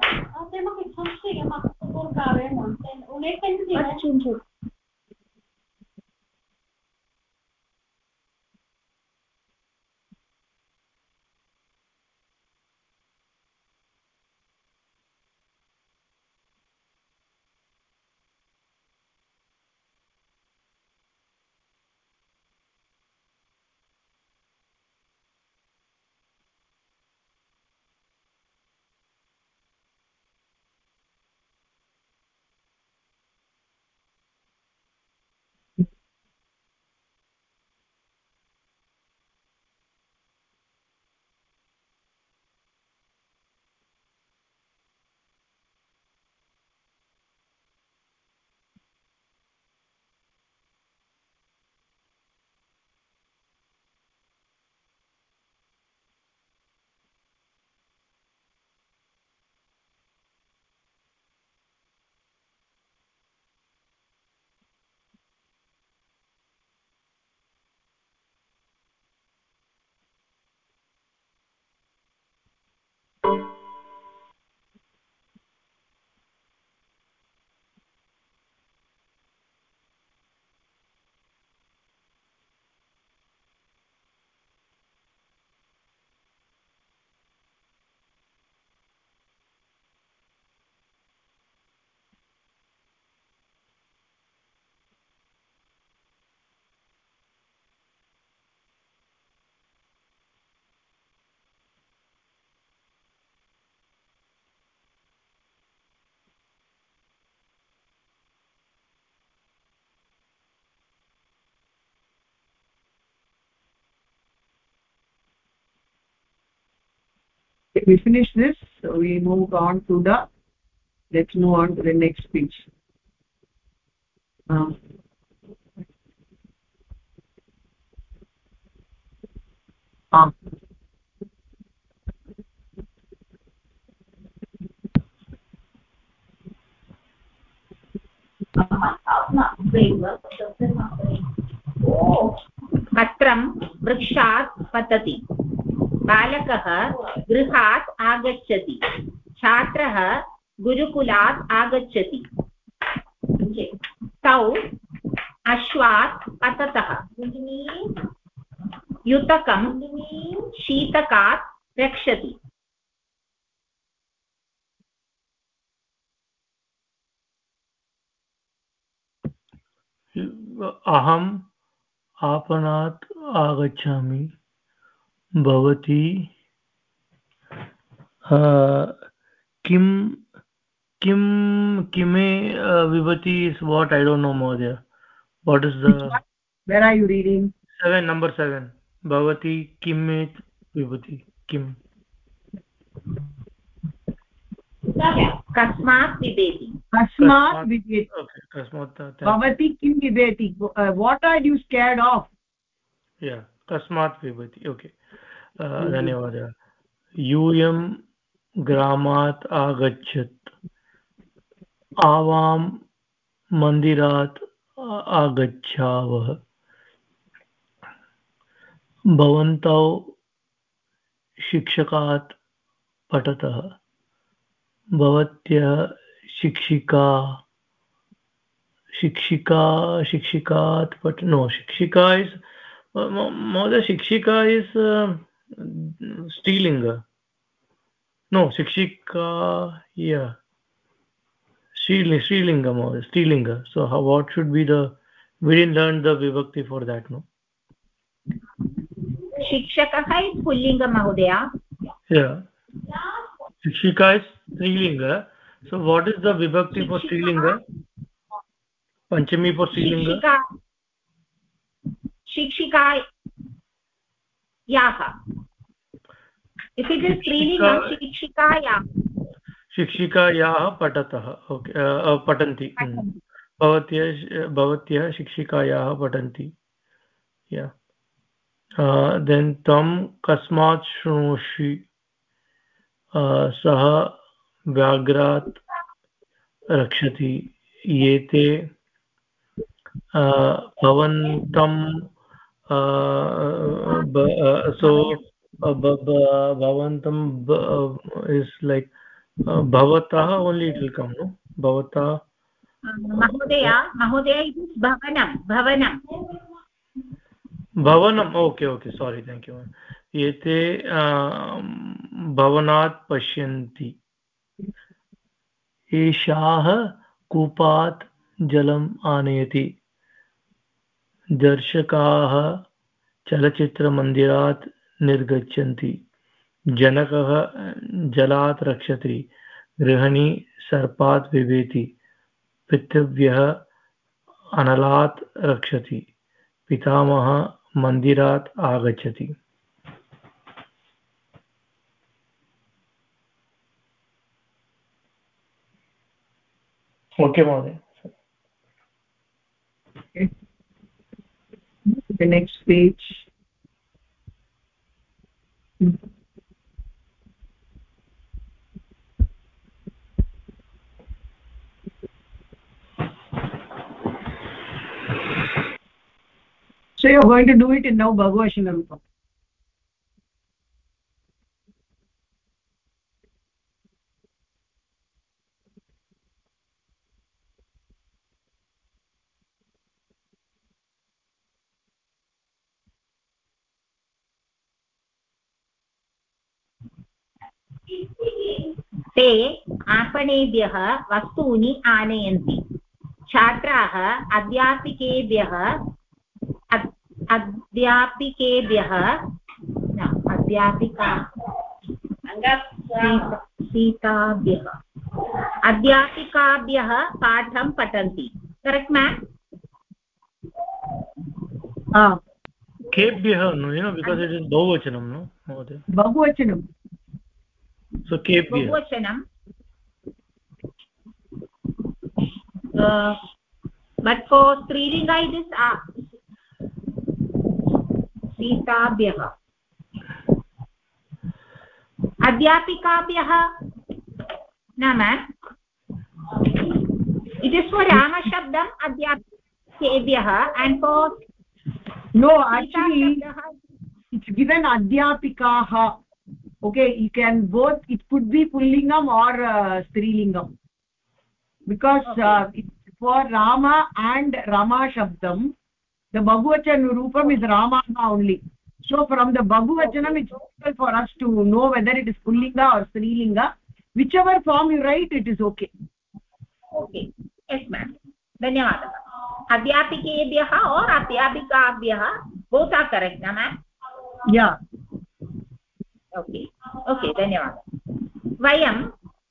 we finish this so we move on to the let's move on to the next speech uh, uh. पत्रं वृक्षात् पतति बालकः गृहात् आगच्छति। छात्रः गुरुकुलात् आगच्छति। तौ अश्वात् पततः। युतकं शीतकात् रक्षति। अहम् आपणात् आगच्छामि। भवति। किं विभति is what? I don't know महोदय। What is there are you reading seven number seven भवति किम् विभति। किम्? कस्मात् विभेति। uh, भवती किं विभेति? What are you scared okay धन्यवादः। यूयं ग्रामात् आगच्छत्। आवां मन्दिरात् आगच्छावः। भवन्तौ शिक्षकात् पठतः। भवत्यः शिक्षिका शिक्षिका शिक्षिकात् पठ नो शिक्षिका इस् महोदय शिक्षिका इस् स्त्रीलिङ्ग नो शिक्षिका yeah श्रीलिङ्ग महोदय स्त्रीलिङ्ग so how what should be the we didn't learn the vibhakti for that no शिक्षकः इस् पुल्लिङ्ग महोदय yeah shikshika is strilinga so what is the vibhakti for strilinga panchami for strilinga शिक्षिका याः। स्त्रीलिङ्गं शिक्षिकायाः। शिक्षिकायाः पठतः okay पठन्ति। भवत्यः भवत्यः शिक्षिकायाः पठन्ति। देन् त्वं कस्मात् शृणोषि सः व्याघ्रात् रक्षति। एते भवन्तं सो भवन्तं इस् लैक् भवतः only it will come no? भवतः। महोदय महोदय भवनं भवनं। भवनम् okay okay sorry thank you. एते भवनात् पश्यन्ति। एषाः कूपात् जलम् आनयति। दर्शकाः चलच्चित्रमन्दिरात् निर्गच्छन्ति। जनकः, जलात् रक्षति। गृहिणी सर्पात् बिभेति पितृव्यः अनलात् रक्षति। पितामहः मन्दिरात् आगच्छति। ओके महोदय। The next page. So you're going to do it in now bhagavashina ते आपणेभ्यः वस्तूनि आनयन्ति। छात्राः अध्यापिकेभ्यः अध्यापिकेभ्यः अध्यापिका सीताभ्यः अध्यापिकाभ्यः पाठं पठन्ति। करेक्ट् मेम् केभ्यः बहुवचनं। So kebhya बहुवचनं uh, but for strilinga it is uh, सीताभ्यः अध्यापिकाभ्यः नाम इट् इस् फोर् रामशब्दम् अध्यापिकेभ्यः and for no actually it's given adhyapikaah okay you can both it could be pullingam or uh, strilingam because Okay. uh, it, for rama and rama shabdam the bahuvachan roopam is rama only so from the bahuvachanam it's difficult for us to know whether it is pullinga or strilinga whichever form you write it is okay okay yes ma'am धन्यवादः अध्यापिकेभ्यः or अध्यापिकाभ्यः both are correct न ma'am yeah okay okay धन्यवादः वयं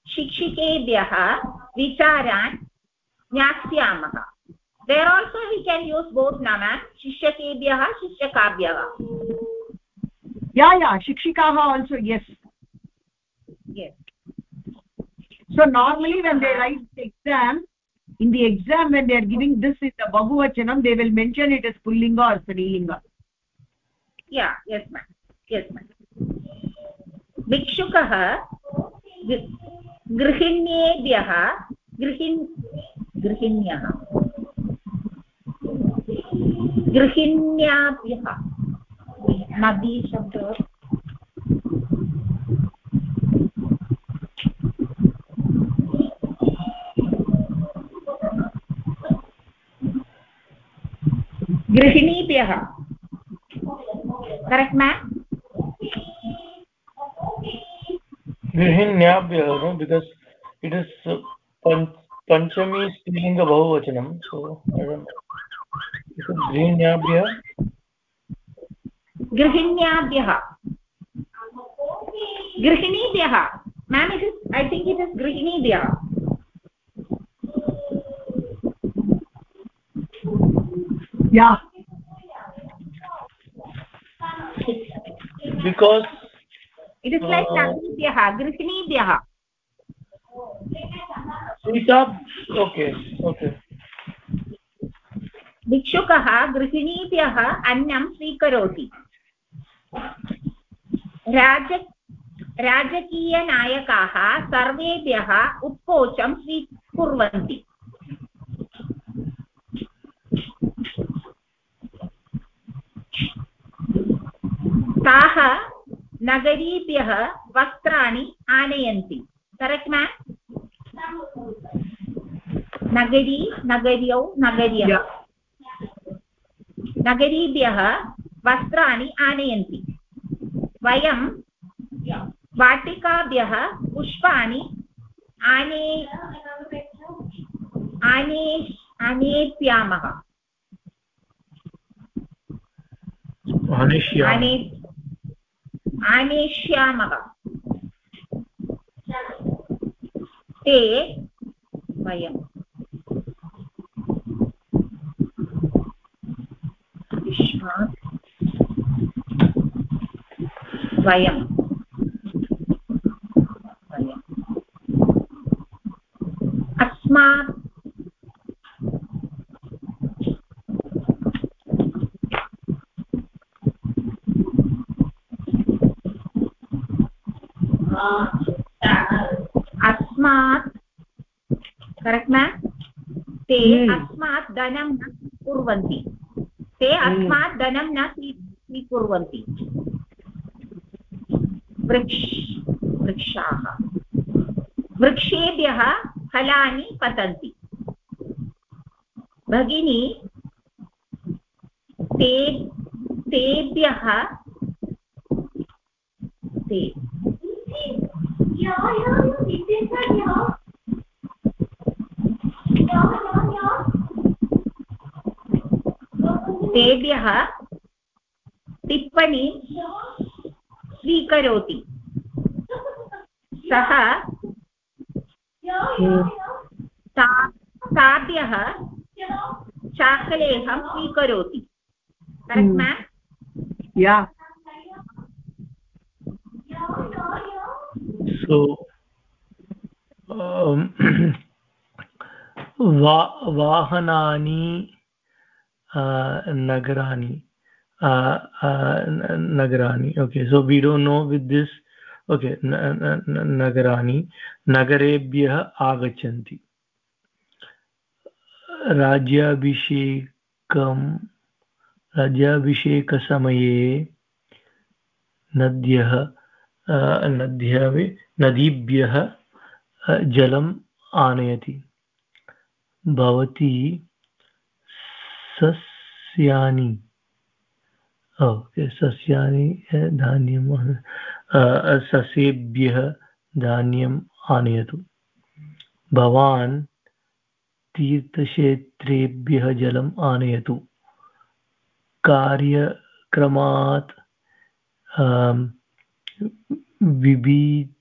शिक्षिकेभ्यः विचारान् ज्ञास्यामः there also we can use both न मेम् शिक्षकेभ्यः शिक्षकाभ्यः yeah shikshikaah also yes yes so normally when they write the exam in the exam when they are giving this in the bahuvachanam they will mention it as pullinga or strilinga yeah yes ma'am yes ma'am भिक्षुकः गृहिण्येभ्यः गृहिन् गृहिण्यः गृहिण्याभ्यः नदी शब्द गृहिणीभ्यः। Correct ma'am गृहिण्याभ्यः uh, strilinga bahuvachanam so i don't know is it gृहिण्याभ्यः गृहिण्याभ्यः गृहिणीभ्यः ma'am it is I think it is गृहिणीभ्यः yeah it is like नदीभ्यः गृहिणीभ्यः sita okay okay. भिक्षुकः गृहिणीभ्यः अन्नं स्वीकरोति राज राजकीयनायकाः सर्वेभ्यः उत्कोचं स्वीकुर्वन्ति ताः नगरीभ्यः वस्त्राणि आनयन्ति. करेक्ट् मेम् नगरी नगर्यौ नगर्यः. नगरीभ्यः वस्त्राणि आनयन्ति. वयं वाटिकाभ्यः पुष्पाणि आने आने आनेष्यामः. आनेष्यामः. आने आनेष्यामः। ते वयं वयं वयम्। अस्मात् करेक्ट् मेम् ते Hmm. अस्मात् धनं न कुर्वन्ति ते अस्मात् धनं न स्वीकुर्वन्ति. वृक्ष वृक्षाः. वृक्षेभ्यः फलानि पतन्ति. भगिनी ते तेभ्यः ते तेभ्यः टिप्पणी स्वीकरोति। सः ताभ्यः चाकलेहं स्वीकरोति। Correct. Ma'am yeah. So um, *clears throat* nagarani uh, uh, nagarani okay so we don't know with this okay nagarani nagarebhyah agachanti राज्याभिषेकं राज्याभिषेकसमये नद्यः नद्यः नदीभ्यः जलम् आनयति भवती सस्यानि। ओके, सस्यानि धान्यं सस्येभ्यः धान्यम् आनयतु। भवान् तीर्थक्षेत्रेभ्यः जलम् आनयतु। कार्यक्रमात् विबि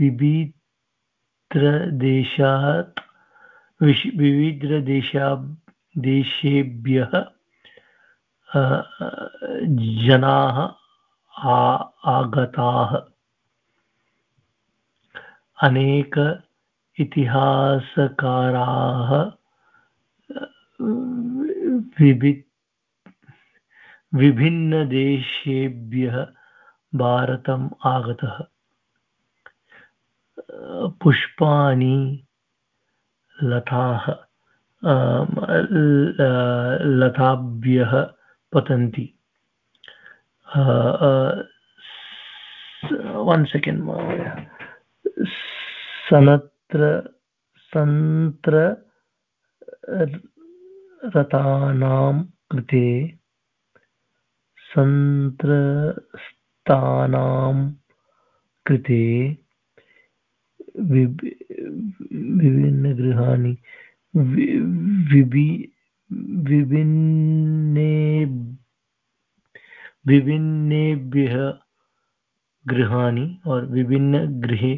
विविधदेशात् विविधदेशा देशेभ्यः जनाः आगताः। अनेक इतिहासकाराः विभि विभिन्नदेशेभ्यः भारतम् आगतः। पुष्पाणि लताः। लताभ्यः पतन्ति। वन् सेकेण्ड् महोदय। सनत्र सन्त्र रतानां कृते सन्त्रस्तानां कृते विभिन्नगृहाणि विभि विभिन्ने विभिन्नेभ्यः गृहाणि और विभिन्न गृहे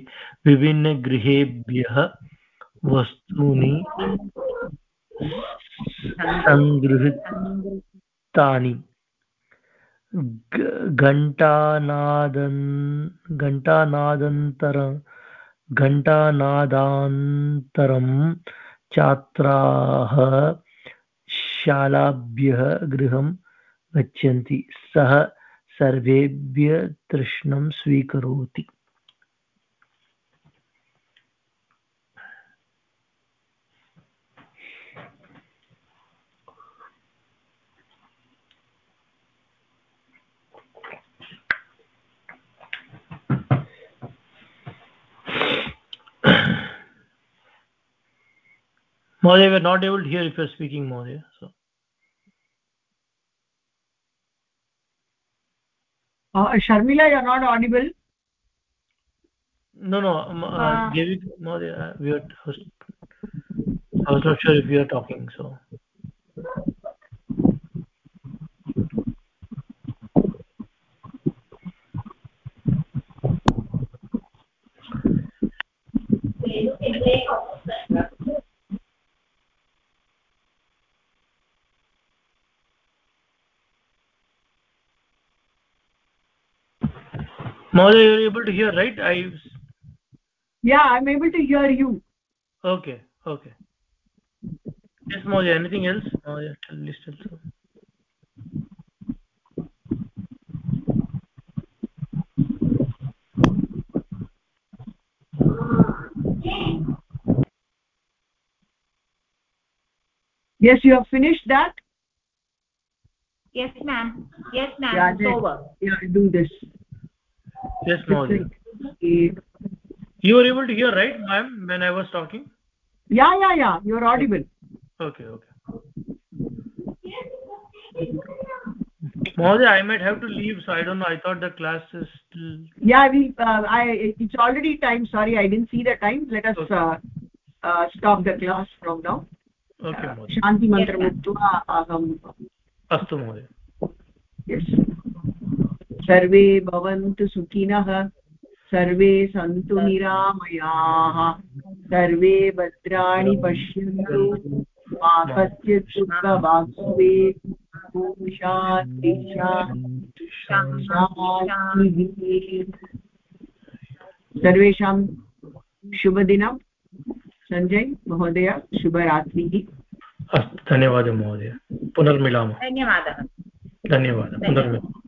विभिन्न गृहेभ्यः वस्तूनि सङ्गृहीतानि घण्टानादन् घण्टानादन्तर घण्टानादान्तरं छात्राः शालाभ्यः गृहं गच्छन्ति। सः सर्वेभ्य तृष्णं स्वीकरोति। Mahoday, we are not able to hear if you are speaking, Mahoday. So. Uh, Sharmila, you are not audible. No, no, um, uh, uh, Devi, Mahoday, uh, we are, I was not sure if you are talking, so. Mother, you're able to hear, right? I. Yeah, I'm able to hear you. Okay, okay. Yes, Mother. Anything else? Yeah, tell list also. Yes, you have finished that? Yes, ma'am. Yes, ma'am. Yeah, it's over. Yeah, do this yes ma'am you were able to hear right ma'am when i was talking yeah yeah yeah you are audible okay okay Mohdaya, I might have to leave, so I don't know. I thought the class is still... Yeah, we, uh, I, it's already time. Sorry, I didn't see the time. Let us okay. uh, uh, stop the class from now. Okay, Shanti Mantra Muktva Aham. Astu, Yes. सर्वे भवन्तु सुखिनः सर्वे सन्तु निरामयाः सर्वे भद्राणि पश्यन्तु मा कश्चित् सर्वेषां शुभदिनं। सञ्जय महोदय शुभरात्रिः। अस्तु धन्यवादः महोदय। पुनर्मिलामः। धन्यवादः। धन्यवादः। पुनर्मिलामः।